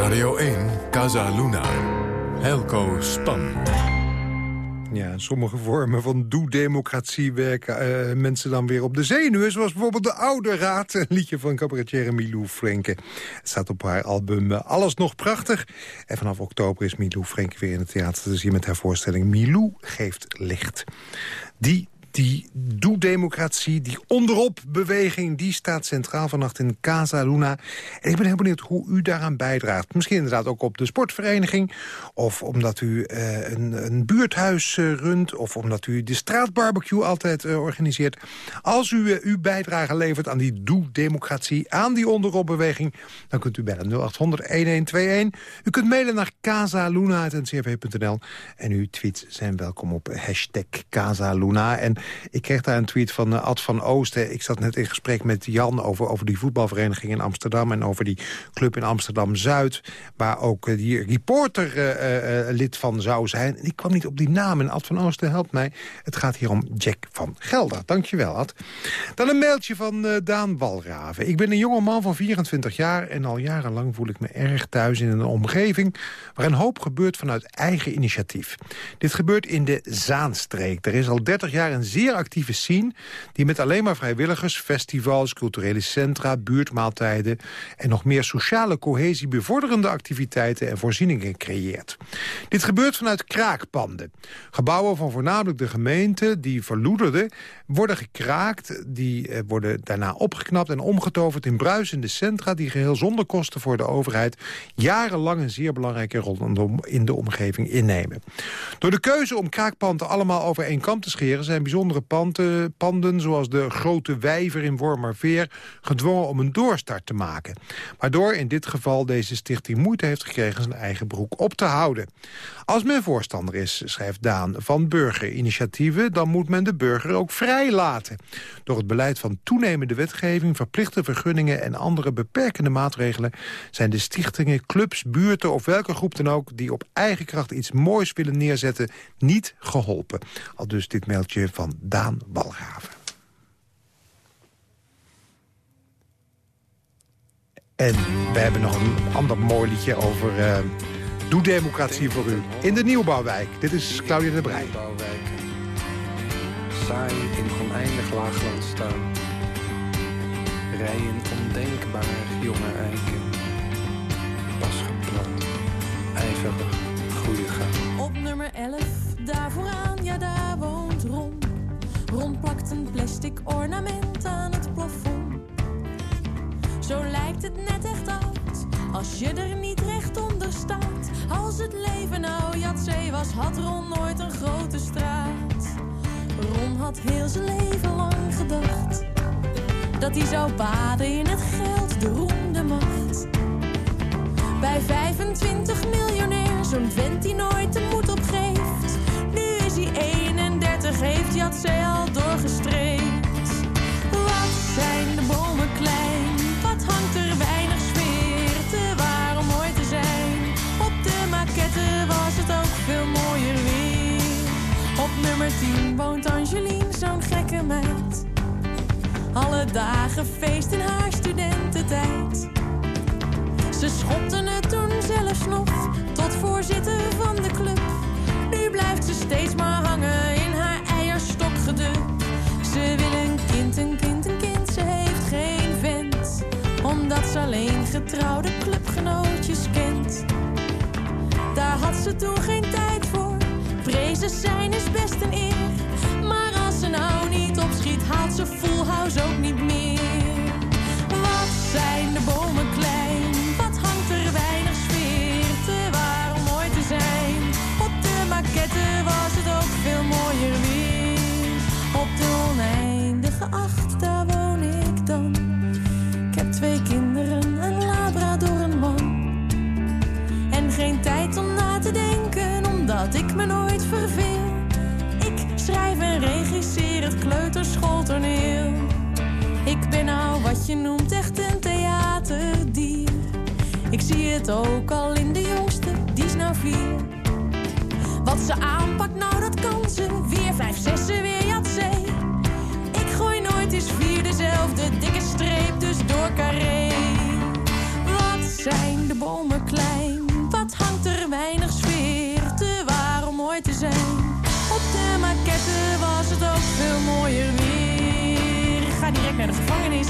Radio 1, Casa Luna. Helco Span. Ja, sommige vormen van doe-democratie werken eh, mensen dan weer op de zenuwen. Zoals bijvoorbeeld de Oude Raad, een liedje van cabaretier Milou Frenke. Het staat op haar album eh, Alles Nog Prachtig. En vanaf oktober is Milou Frenke weer in het theater te zien... met haar voorstelling Milou geeft licht. Die die doe-democratie, die onderop-beweging... die staat centraal vannacht in Casa Luna. En ik ben heel benieuwd hoe u daaraan bijdraagt. Misschien inderdaad ook op de sportvereniging... of omdat u eh, een, een buurthuis eh, runt... of omdat u de straatbarbecue altijd eh, organiseert. Als u uw bijdrage levert aan die doe-democratie... aan die onderop-beweging, dan kunt u bellen 0800-1121. U kunt mailen naar casaluna.ncrv.nl. En uw tweets zijn welkom op hashtag Casaluna. En ik kreeg daar een tweet van uh, Ad van Oosten. Ik zat net in gesprek met Jan over, over die voetbalvereniging in Amsterdam... en over die club in Amsterdam-Zuid... waar ook uh, die reporter uh, lid van zou zijn. En ik kwam niet op die naam. En Ad van Oosten helpt mij. Het gaat hier om Jack van Gelder. Dankjewel, Ad. Dan een mailtje van Daan Walraven. Ik ben een jonge man van 24 jaar... en al jarenlang voel ik me erg thuis in een omgeving... waar een hoop gebeurt vanuit eigen initiatief. Dit gebeurt in de Zaanstreek. Er is al 30 jaar een zeer actieve scene... die met alleen maar vrijwilligers, festivals, culturele centra... buurtmaaltijden en nog meer sociale cohesie... bevorderende activiteiten en voorzieningen creëert. Dit gebeurt vanuit kraakpanden. Gebouwen van voornamelijk de gemeente die verloederden... worden gekraakt, die eh, worden daarna opgeknapt en omgetoverd... in bruisende centra die geheel zonder kosten voor de overheid... jarenlang een zeer belangrijke rol in de omgeving innemen. Door de keuze om kraakpanden allemaal over één kam te scheren... zijn bijzonder bijzondere panden, panden... zoals de Grote Wijver in Wormerveer... gedwongen om een doorstart te maken. Waardoor in dit geval deze stichting moeite heeft gekregen... zijn eigen broek op te houden. Als men voorstander is, schrijft Daan, van burgerinitiatieven... dan moet men de burger ook vrij laten. Door het beleid van toenemende wetgeving... verplichte vergunningen en andere beperkende maatregelen... zijn de stichtingen, clubs, buurten of welke groep dan ook... die op eigen kracht iets moois willen neerzetten, niet geholpen. Al dus dit mailtje van Daan Walraven. En we hebben nog een ander mooi liedje over... eh, Doe democratie voor u. In de Nieuwbouwwijk. Dit is Claudia de Breij. Saai in oneindig laagland staan. Rijen ondenkbaar jonge eiken. Pas geplant, ijverig groeien gaan. Op nummer 11, daar vooraan, ja daar woont Ron. Ron plakt een plastic ornament aan het plafond. Zo lijkt het net echt oud, als je er niet recht onder staat. Als het leven nou Jatzee was, had Ron nooit een grote straat. Ron had heel zijn leven lang gedacht dat hij zou baden in het geld, de roem, de macht. Bij 25 miljonair, zo'n vent die nooit de moed opgeeft. Nu is hij 31, heeft Jatzee al doorgestreept. Veel mooier weer. Op nummer 10 woont Angeline, zo'n gekke meid. Alle dagen feest in haar studententijd. Ze schopten het toen zelfs nog tot voorzitter van de club. Nu blijft ze steeds maar hangen in haar eierstokgedub. Ze wil een kind, een kind, een kind, ze heeft geen vent. Omdat ze alleen getrouwde. Daar had ze toen geen tijd voor. Prezen zijn is best een eer. Maar als ze nou niet opschiet, haalt ze full ook niet meer. Wat zijn de bomen klein? Wat hangt er weinig sfeer? Te waar om mooi te zijn. Op de maquette was het ook veel mooier weer. Op de oneindige acht, daar woon ik dan. Je noemt echt een theaterdier. Ik zie het ook al in de jongste, die is nou vier. Wat ze aanpakt, nou dat kan ze. Weer vijf, zessen, weer jatzee. Ik gooi nooit eens vier dezelfde dikke streep, dus door carré. Wat zijn de bomen klein? Wat hangt er weinig sfeer? Te waar om mooi te zijn. Op de maquette was het ook veel mooier weer. Ga direct naar de gevangenis.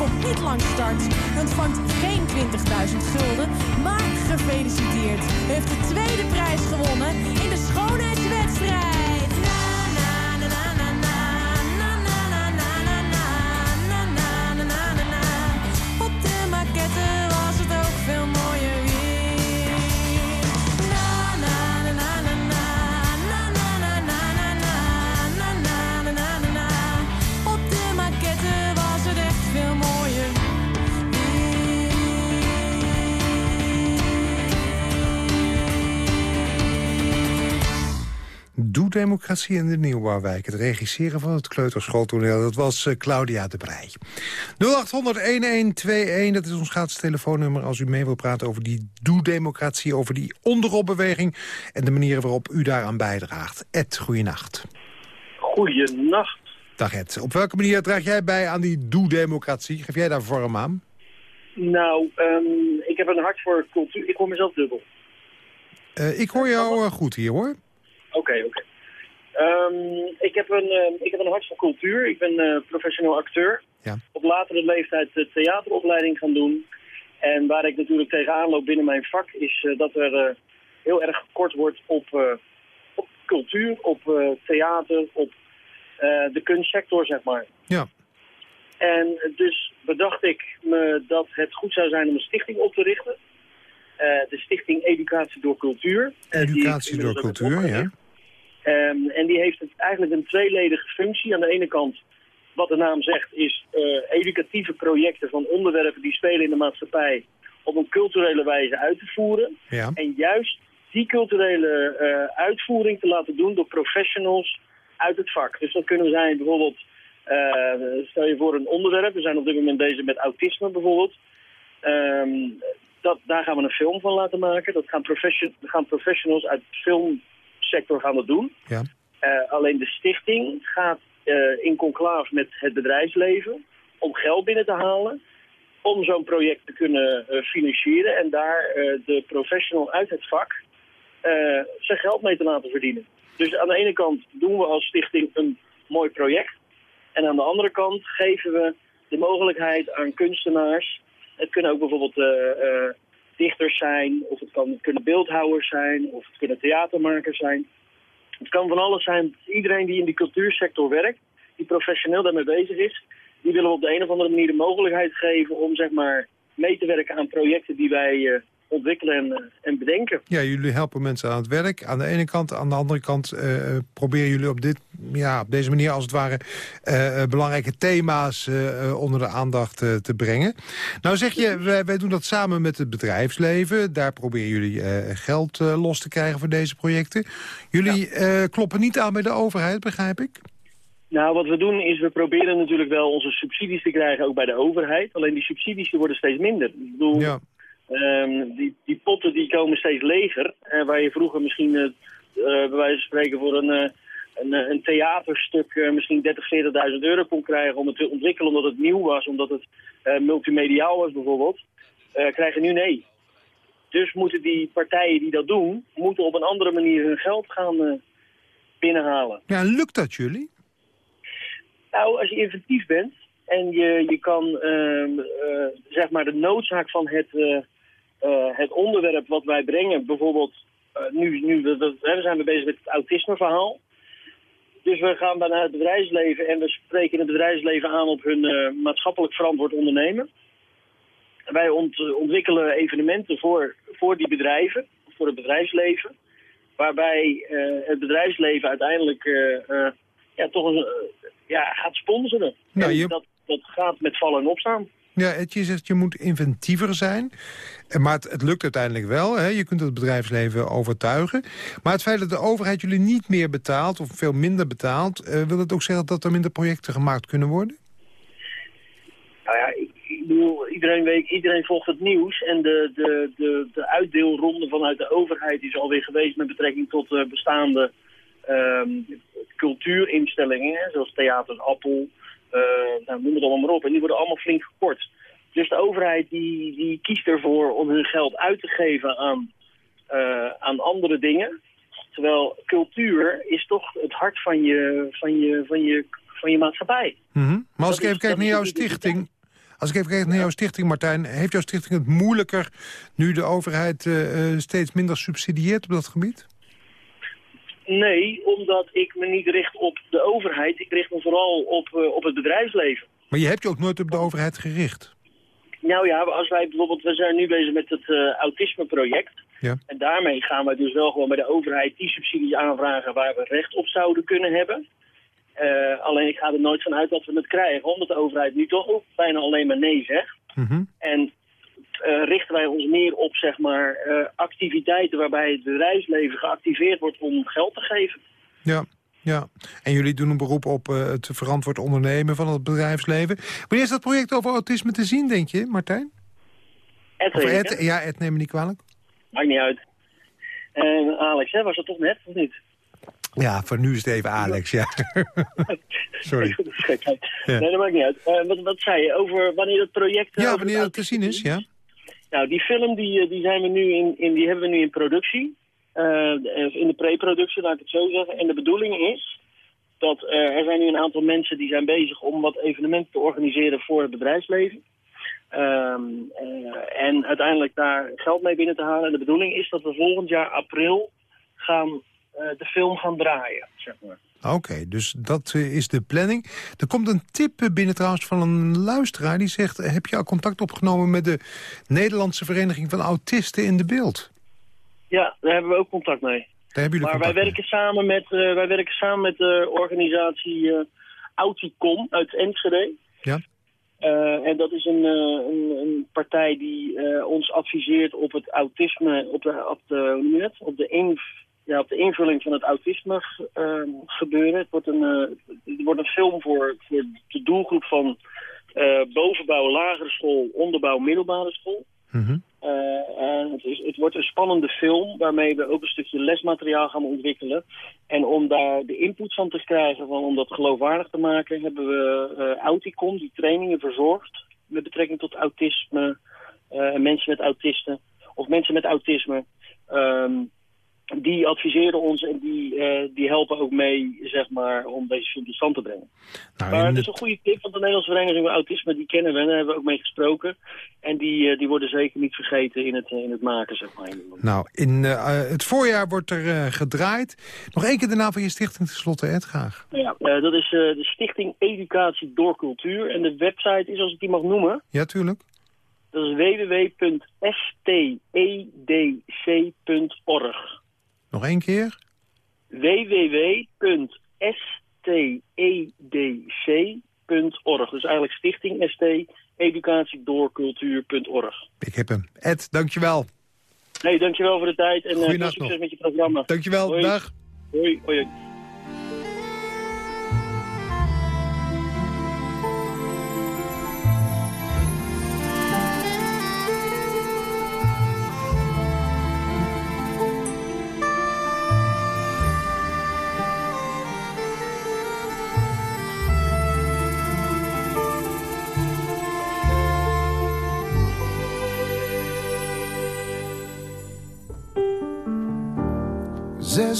Komt niet langs start. Ontvangt geen 20.000 gulden. Maar gefeliciteerd. Heeft de tweede prijs gewonnen in de schoonheidswedstrijd. Democratie in de Nieuwbouwwijk. Het regisseren van het kleuterschooltoneel. Dat was eh, Claudia de Breij. 0800-1121, dat is ons gratis telefoonnummer... als u mee wilt praten over die Doe-democratie... over die onderopbeweging en de manieren waarop u daaraan bijdraagt. Ed, goeienacht. Goeienacht. Dag Ed. Op welke manier draag jij bij aan die Doe-democratie? Geef jij daar vorm aan? Nou, ehm, ik heb een hart voor cultuur. Ik hoor mezelf dubbel. Eh, ik hoor jou eh, goed hier, hoor. Oké, oké. Ehm, ik, heb een, ehm, ik heb een hart voor cultuur. Ik ben eh, professioneel acteur. Ja. Op latere leeftijd de theateropleiding gaan doen. En waar ik natuurlijk tegenaan loop binnen mijn vak... is eh, dat er eh, heel erg gekort wordt op, op cultuur, op theater, op de kunstsector, zeg maar. Ja. En dus bedacht ik me dat het goed zou zijn om een stichting op te richten. De stichting Educatie door Cultuur. Educatie door cultuur, ja. Ehm, en die heeft eigenlijk een tweeledige functie. Aan de ene kant, wat de naam zegt, is eh, educatieve projecten van onderwerpen die spelen in de maatschappij op een culturele wijze uit te voeren. Ja. En juist die culturele eh, uitvoering te laten doen door professionals uit het vak. Dus dat kunnen zijn bijvoorbeeld, eh, stel je voor een onderwerp, we zijn op dit moment bezig met autisme bijvoorbeeld. Ehm, dat, daar gaan we een film van laten maken. Dat gaan, profession, gaan professionals uit de filmsector gaan dat doen. Ja. Eh, alleen de stichting gaat eh, in conclave met het bedrijfsleven om geld binnen te halen om zo'n project te kunnen eh, financieren en daar de professional uit het vak zijn geld mee te laten verdienen. Dus aan de ene kant doen we als stichting een mooi project en aan de andere kant geven we de mogelijkheid aan kunstenaars. Het kunnen ook bijvoorbeeld dichters zijn, of het, kan, kunnen beeldhouwers zijn, of het kunnen theatermakers zijn. Het kan van alles zijn. Iedereen die in die cultuursector werkt, die professioneel daarmee bezig is, die willen we op de een of andere manier de mogelijkheid geven om zeg maar mee te werken aan projecten die wij eh, ontwikkelen en, eh, en bedenken. Ja, jullie helpen mensen aan het werk. Aan de ene kant, aan de andere kant eh, proberen jullie op, dit, ja, op deze manier als het ware eh, belangrijke thema's onder de aandacht te brengen. Nou zeg je, wij, wij doen dat samen met het bedrijfsleven. Daar proberen jullie geld los te krijgen voor deze projecten. Jullie kloppen niet aan bij de overheid, begrijp ik? Nou, wat we doen is, we proberen natuurlijk wel onze subsidies te krijgen, ook bij de overheid. Alleen die subsidies die worden steeds minder. Ik bedoel, Ja. Ehm, die, die potten die komen steeds leger. Eh, waar je vroeger misschien, eh, bij wijze van spreken, voor een, een, een theaterstuk misschien 30, 40.000 euro kon krijgen om het te ontwikkelen omdat het nieuw was, omdat het multimediaal was bijvoorbeeld, krijgen nu nee. Dus moeten die partijen die dat doen, moeten op een andere manier hun geld gaan binnenhalen. Ja, lukt dat jullie? Nou, als je inventief bent en je, je kan ehm, eh, zeg maar de noodzaak van het, het onderwerp wat wij brengen, bijvoorbeeld eh, nu, nu we, we, we zijn we bezig met het autismeverhaal. Dus we gaan naar het bedrijfsleven en we spreken het bedrijfsleven aan op hun eh, maatschappelijk verantwoord ondernemen. En wij ont- ontwikkelen evenementen voor, voor die bedrijven, voor het bedrijfsleven. Waarbij eh, het bedrijfsleven uiteindelijk eh, eh, ja, toch een, eh, ja, gaat sponsoren. Nou, je- dat, dat gaat met vallen en opstaan. Ja, je zegt je moet inventiever zijn. Eh, Maar het, lukt uiteindelijk wel. Hè? Je kunt het bedrijfsleven overtuigen. Maar het feit dat de overheid jullie niet meer betaalt... of veel minder betaalt... eh, wil het ook zeggen dat er minder projecten gemaakt kunnen worden? Nou ja, ik, bedoel, iedereen, weet, iedereen volgt het nieuws. En de, de, de, de uitdeelronde vanuit de overheid is alweer geweest met betrekking tot eh, bestaande ehm, cultuurinstellingen. Zoals theaters Appel, nou, noem het allemaal maar op. En die worden allemaal flink gekort. Dus de overheid die, die kiest ervoor om hun geld uit te geven aan, eh, aan andere dingen. Terwijl cultuur is toch het hart van je, van je, van je, van je maatschappij. Mhm. Maar als Dat ik is- even kijk naar jouw stichting... Als ik even kijk naar jouw stichting, Martijn... heeft jouw stichting het moeilijker nu de overheid eh, eh, steeds minder subsidieert op dat gebied? Nee, omdat ik me niet richt op de overheid. Ik richt me vooral op, eh, op het bedrijfsleven. Maar je hebt je ook nooit op de overheid gericht. Nou ja, als wij bijvoorbeeld, we zijn nu bezig met het eh, autisme-project. Ja. En daarmee gaan wij dus wel gewoon bij de overheid die subsidies aanvragen waar we recht op zouden kunnen hebben. Eh, alleen ik ga er nooit van uit dat we het krijgen, omdat de overheid nu toch ook bijna alleen maar nee zegt. Mhm. En eh, richten wij ons meer op zeg maar, eh, activiteiten waarbij het bedrijfsleven geactiveerd wordt om geld te geven. Ja, ja. En jullie doen een beroep op eh, het verantwoord ondernemen van het bedrijfsleven. Wanneer is dat project over autisme te zien, denk je, Martijn? Ed, Of? Ja, Ed, neem me niet kwalijk. Maakt niet uit. En Alex, hè, was dat toch net, of niet? Ja, voor nu is het even Alex, ja. Sorry. Nee, dat maakt niet uit. Eh, wat, wat zei je over wanneer het project... eh, Ja, wanneer het dat te zien is, ja. Nou, die film die, eh, die, zijn we nu in, in, die hebben we nu in productie. Eh, in de pre-productie, laat ik het zo zeggen. En de bedoeling is dat eh, er zijn nu een aantal mensen die zijn bezig om wat evenementen te organiseren voor het bedrijfsleven. Ehm, eh, en uiteindelijk daar geld mee binnen te halen. En de bedoeling is dat we volgend jaar april gaan, de film gaan draaien, zeg maar. Oké, dus dat eh, is de planning. Er komt een tip binnen trouwens van een luisteraar... die zegt, eh, heb je al contact opgenomen met de Nederlandse Vereniging van Autisten in de Beeld? Ja, daar hebben we ook contact mee. Daar hebben jullie Maar wij mee. werken samen met, eh, wij werken samen met de organisatie Auticom uit Enschede. Ja. En dat is een, een, een partij die ons adviseert op het autisme, op de, op de, hoe noem je het? Op de, ja, op de invulling van het autisme eh, gebeuren. Het wordt een, eh, het wordt een film voor, voor de doelgroep van eh, bovenbouw, lagere school, onderbouw, middelbare school. En het, is, het wordt een spannende film waarmee we ook een stukje lesmateriaal gaan ontwikkelen. En om daar de input van te krijgen, van, om dat geloofwaardig te maken, hebben we eh Auticom, die trainingen verzorgd met betrekking tot autisme, eh, mensen met autisten of mensen met autisme. Ehm, die adviseren ons en die, eh, die helpen ook mee, zeg maar, om deze film tot stand te brengen. Nou, Maar het is een goede tip, want de Nederlandse Vereniging voor Autisme, die kennen we en daar hebben we ook mee gesproken. En die, eh, die worden zeker niet vergeten in het, eh, in het maken, zeg maar. Nou, in het voorjaar wordt er gedraaid. Nog één keer de naam van je stichting tenslotte, Ed, graag. Ja, dat is de Stichting Educatie door Cultuur. En de website is, als ik die mag noemen, Ja, tuurlijk. dat is www.stedc.org. Nog één keer. www.stedc.org. Dus eigenlijk Stichting ST Educatie door Cultuur.org. Ik heb hem. Ed, dankjewel. Nee, dankjewel voor de tijd en eh, veel succes nog. met je programma. Dankjewel, Hoi. dag. Hoi, hoi.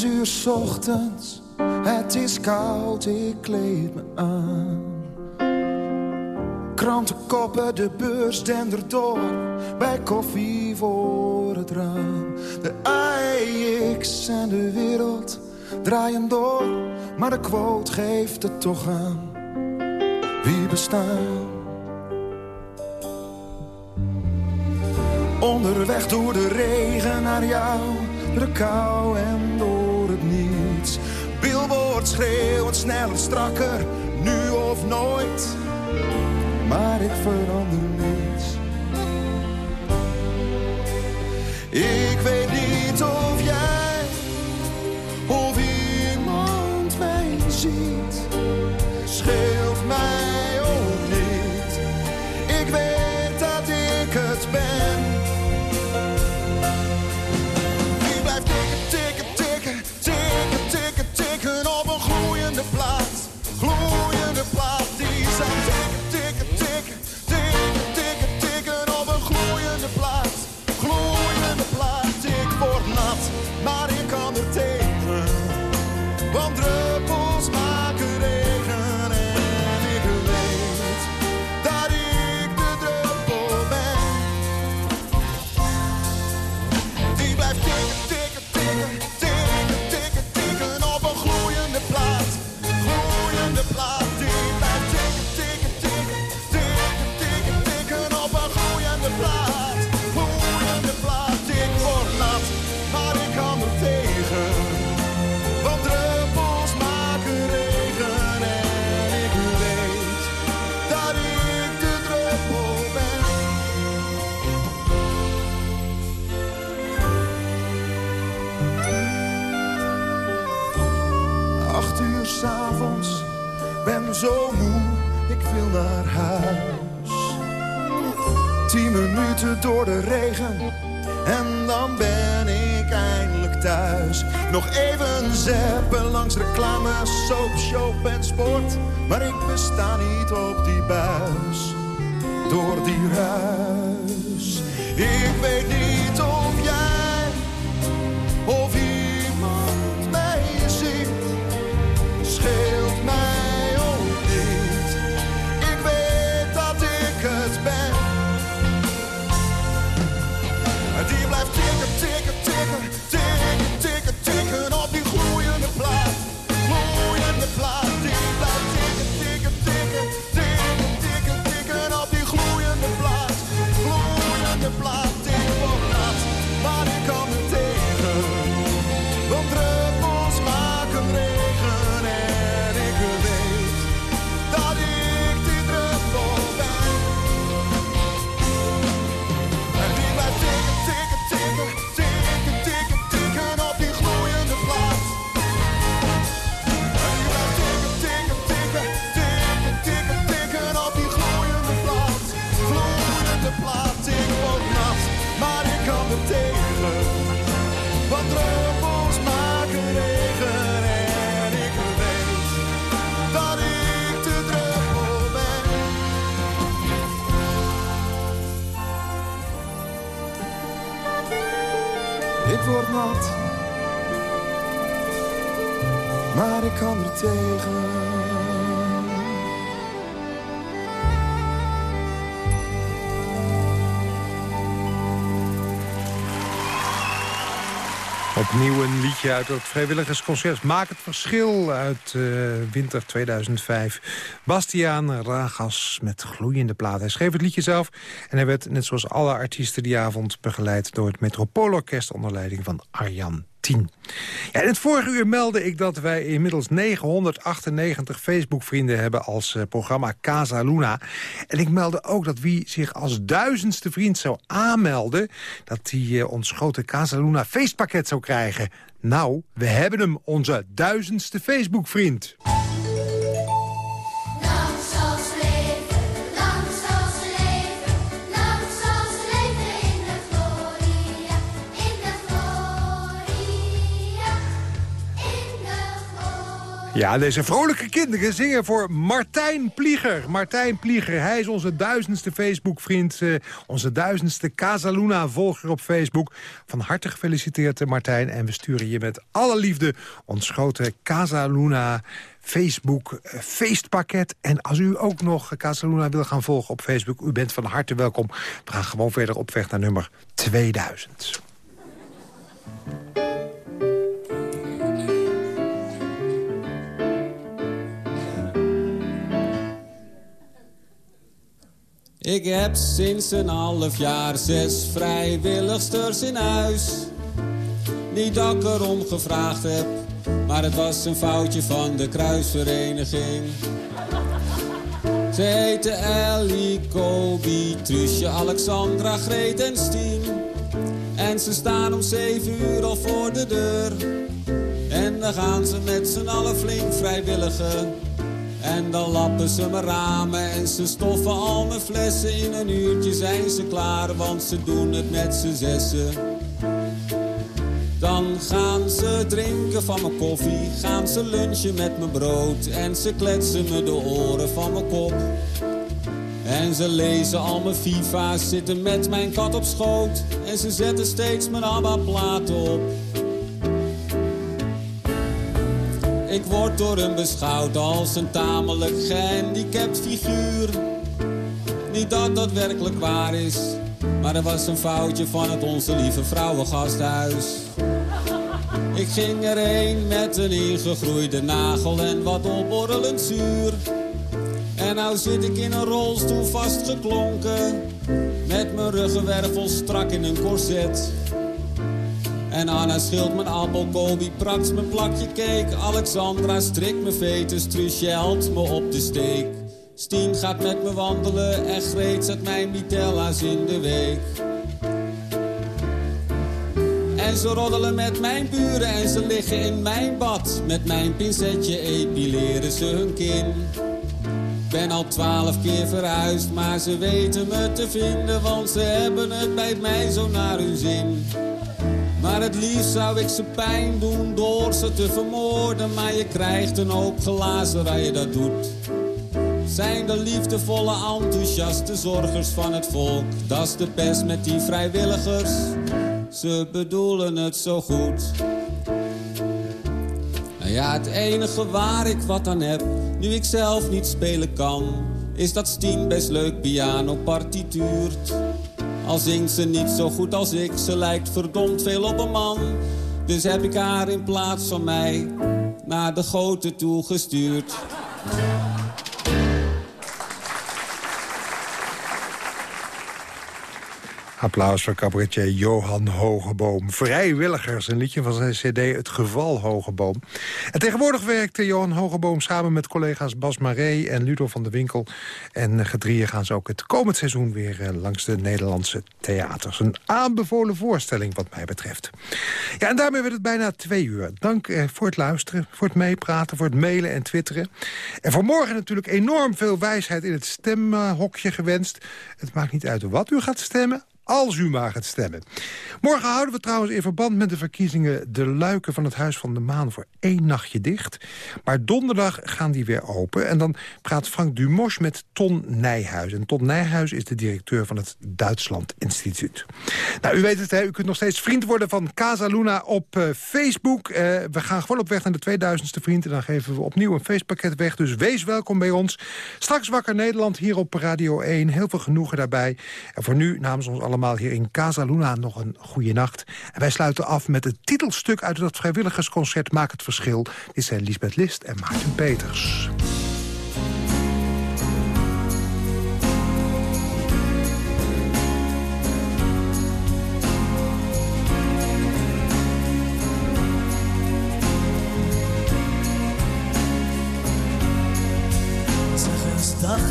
Uur ochtends, het is koud, ik kleed me aan. Krantenkoppen, de beurs dendert door, bij koffie voor het raam. De AEX en de wereld draaien door, maar de quote geeft het toch aan. Wie bestaan? Onderweg door de regen naar jou, de kou en door. Billboard schreeuwend sneller, strakker, nu of nooit. Maar ik verander niets. Ik weet niet of jij of iemand mij ziet. Scheelt zo moe, ik wil naar huis. Tien minuten door de regen en dan ben ik eindelijk thuis. Nog even zeppen langs reclame, soap, shop en sport. Maar ik besta niet op die buis, door die ruis. Ik weet niet of ik kan er tegen. Opnieuw een liedje uit het vrijwilligersconcert Maak het Verschil uit eh, winter 2005. Bastiaan Ragas met gloeiende plaat. Hij schreef het liedje zelf en hij werd net zoals alle artiesten die avond begeleid... door het Metropoolorkest onder leiding van Arjan 10. Ja, in het vorige uur meldde ik dat wij inmiddels 998 Facebook-vrienden hebben als uh, programma Casa Luna. En ik meldde ook dat wie zich als duizendste vriend zou aanmelden... dat hij uh, ons grote Casa Luna feestpakket zou krijgen. Nou, we hebben hem, onze duizendste Facebook-vriend. Ja, deze vrolijke kinderen zingen voor Martijn Plieger. Martijn Plieger, hij is onze duizendste Facebook-vriend. Uh, onze duizendste Casaluna-volger op Facebook. Van harte gefeliciteerd, Martijn. En we sturen je met alle liefde ons grote Casaluna... Facebook eh, feestpakket. En als u ook nog Casaluna wil gaan volgen op Facebook... u bent van harte welkom. We gaan gewoon verder op weg naar nummer 2000. Ik heb sinds een half jaar zes vrijwilligsters in huis. Niet dat ik erom gevraagd heb, maar het was een foutje van de kruisvereniging. Ze heten Ellie, Kobi, Truusje, Alexandra, Greet en Stien. En ze staan om zeven uur al voor de deur. En dan gaan ze met z'n allen flink vrijwilligen. En dan lappen ze mijn ramen en ze stoffen al mijn flessen. In een uurtje zijn ze klaar, want ze doen het met z'n zessen. Dan gaan ze drinken van mijn koffie, gaan ze lunchen met mijn brood. En ze kletsen me de oren van mijn kop. En ze lezen al mijn FIFA's, zitten met mijn kat op schoot. En ze zetten steeds mijn ABBA-platen op. Ik word door hem beschouwd als een tamelijk gehandicapt figuur. Niet dat dat werkelijk waar is, maar er was een foutje van het Onze Lieve Vrouwengasthuis. Ik ging erheen met een ingegroeide nagel en wat opborrelend zuur. En nou zit ik in een rolstoel vastgeklonken, met mijn ruggenwervel strak in een korset. En Anna schilt mijn appel, Kobi prakt mijn plakje cake. Alexandra strikt mijn vetus, Truusje helpt me op de steek. Stien gaat met me wandelen en Greet zet mijn mitella's in de week. En ze roddelen met mijn buren en ze liggen in mijn bad. Met mijn pincetje epileren ze hun kin. Ben al twaalf keer verhuisd, maar ze weten me te vinden, want ze hebben het bij mij zo naar hun zin. Maar het liefst zou ik ze pijn doen door ze te vermoorden. Maar je krijgt een hoop glazen waar je dat doet. Zijn de liefdevolle, enthousiaste zorgers van het volk. Dat is de pest met die vrijwilligers. Ze bedoelen het zo goed. Nou ja, het enige waar ik wat aan heb, nu ik zelf niet spelen kan... is dat Stien best leuk piano partituurt. Al zingt ze niet zo goed als ik, ze lijkt verdomd veel op een man. Dus heb ik haar in plaats van mij naar de goten toe gestuurd. Applaus voor cabaretier Johan Hogeboom. Vrijwilligers, een liedje van zijn cd Het Geval Hogeboom. En tegenwoordig werkt Johan Hogeboom samen met collega's Bas Maré en Ludo van de Winkel. En gedrieën gaan ze ook het komend seizoen weer eh, langs de Nederlandse theaters. Een aanbevolen voorstelling wat mij betreft. Ja, en daarmee werd het bijna twee uur. Dank eh, voor het luisteren, voor het meepraten, voor het mailen en twitteren. En voor morgen natuurlijk enorm veel wijsheid in het stemhokje gewenst. Het maakt niet uit wat u gaat stemmen als u maar gaat stemmen. Morgen houden we trouwens in verband met de verkiezingen... de luiken van het Huis van de Maan voor één nachtje dicht. Maar donderdag gaan die weer open. En dan praat Frank Dumos met Ton Nijhuis. En Ton Nijhuis is de directeur van het Duitsland Instituut. Nou, u weet het, hè, u kunt nog steeds vriend worden van Casa Luna op eh, Facebook. Eh, we gaan gewoon op weg naar de 2000ste vriend. En dan geven we opnieuw een feestpakket weg. Dus wees welkom bij ons. Straks Wakker Nederland hier op Radio 1. Heel veel genoegen daarbij. En voor nu namens ons allemaal hier in Casa Luna nog een goede nacht. En wij sluiten af met het titelstuk uit dat vrijwilligersconcert Maak het Verschil. Dit zijn Lisbeth List en Maarten Peters.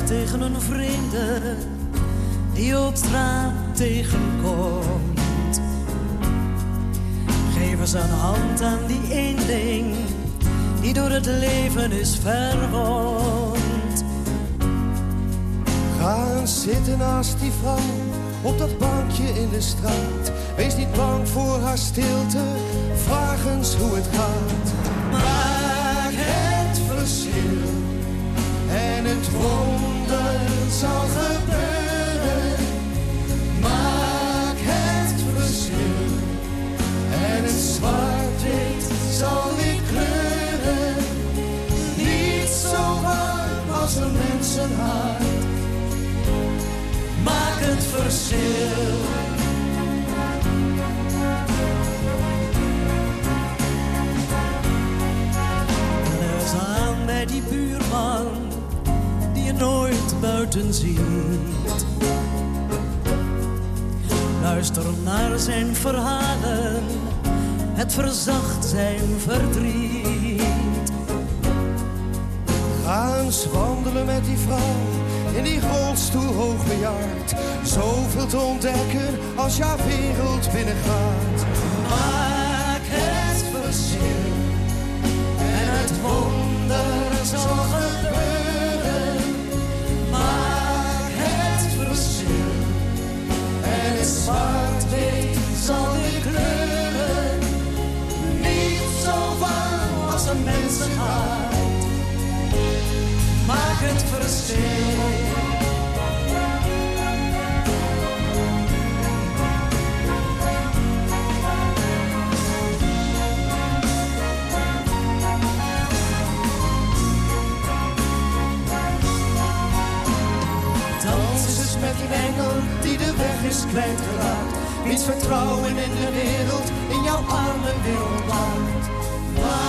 Tegen een vrienden die op straat tegenkomt. Geef eens een hand aan die eenling die door het leven is verwond. Ga eens zitten naast die vrouw op dat bankje in de straat. Wees niet bang voor haar stilte, vraag eens hoe het gaat. Maak het verschil en het wonder zal gebeuren. Zwart-wit zal weer kleuren. Niet zo warm als een mensenhart. Maak het verschil. En aan bij die buurman die je nooit buiten ziet. Luister naar zijn verhalen, het verzacht zijn verdriet. Ga eens wandelen met die vrouw in die rolstoel hoogbejaard. Zoveel te ontdekken als jouw wereld binnengaat. Mensenhart. Maak het eens met die engel die de weg is kwijtgeraakt. Wiens vertrouwen in de wereld in jouw armen weer ontwaakt.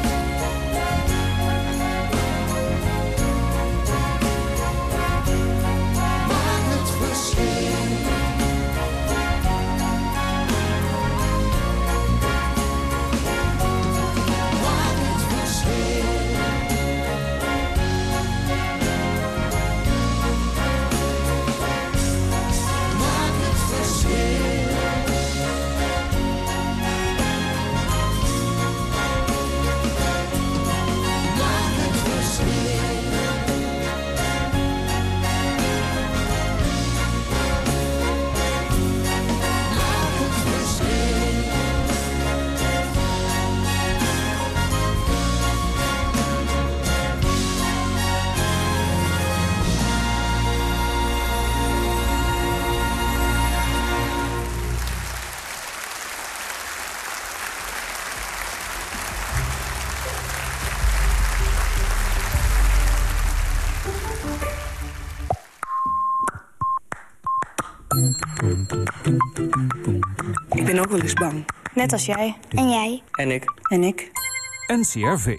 wel eens bang. Net als jij. En jij. En ik. En ik. NCRV.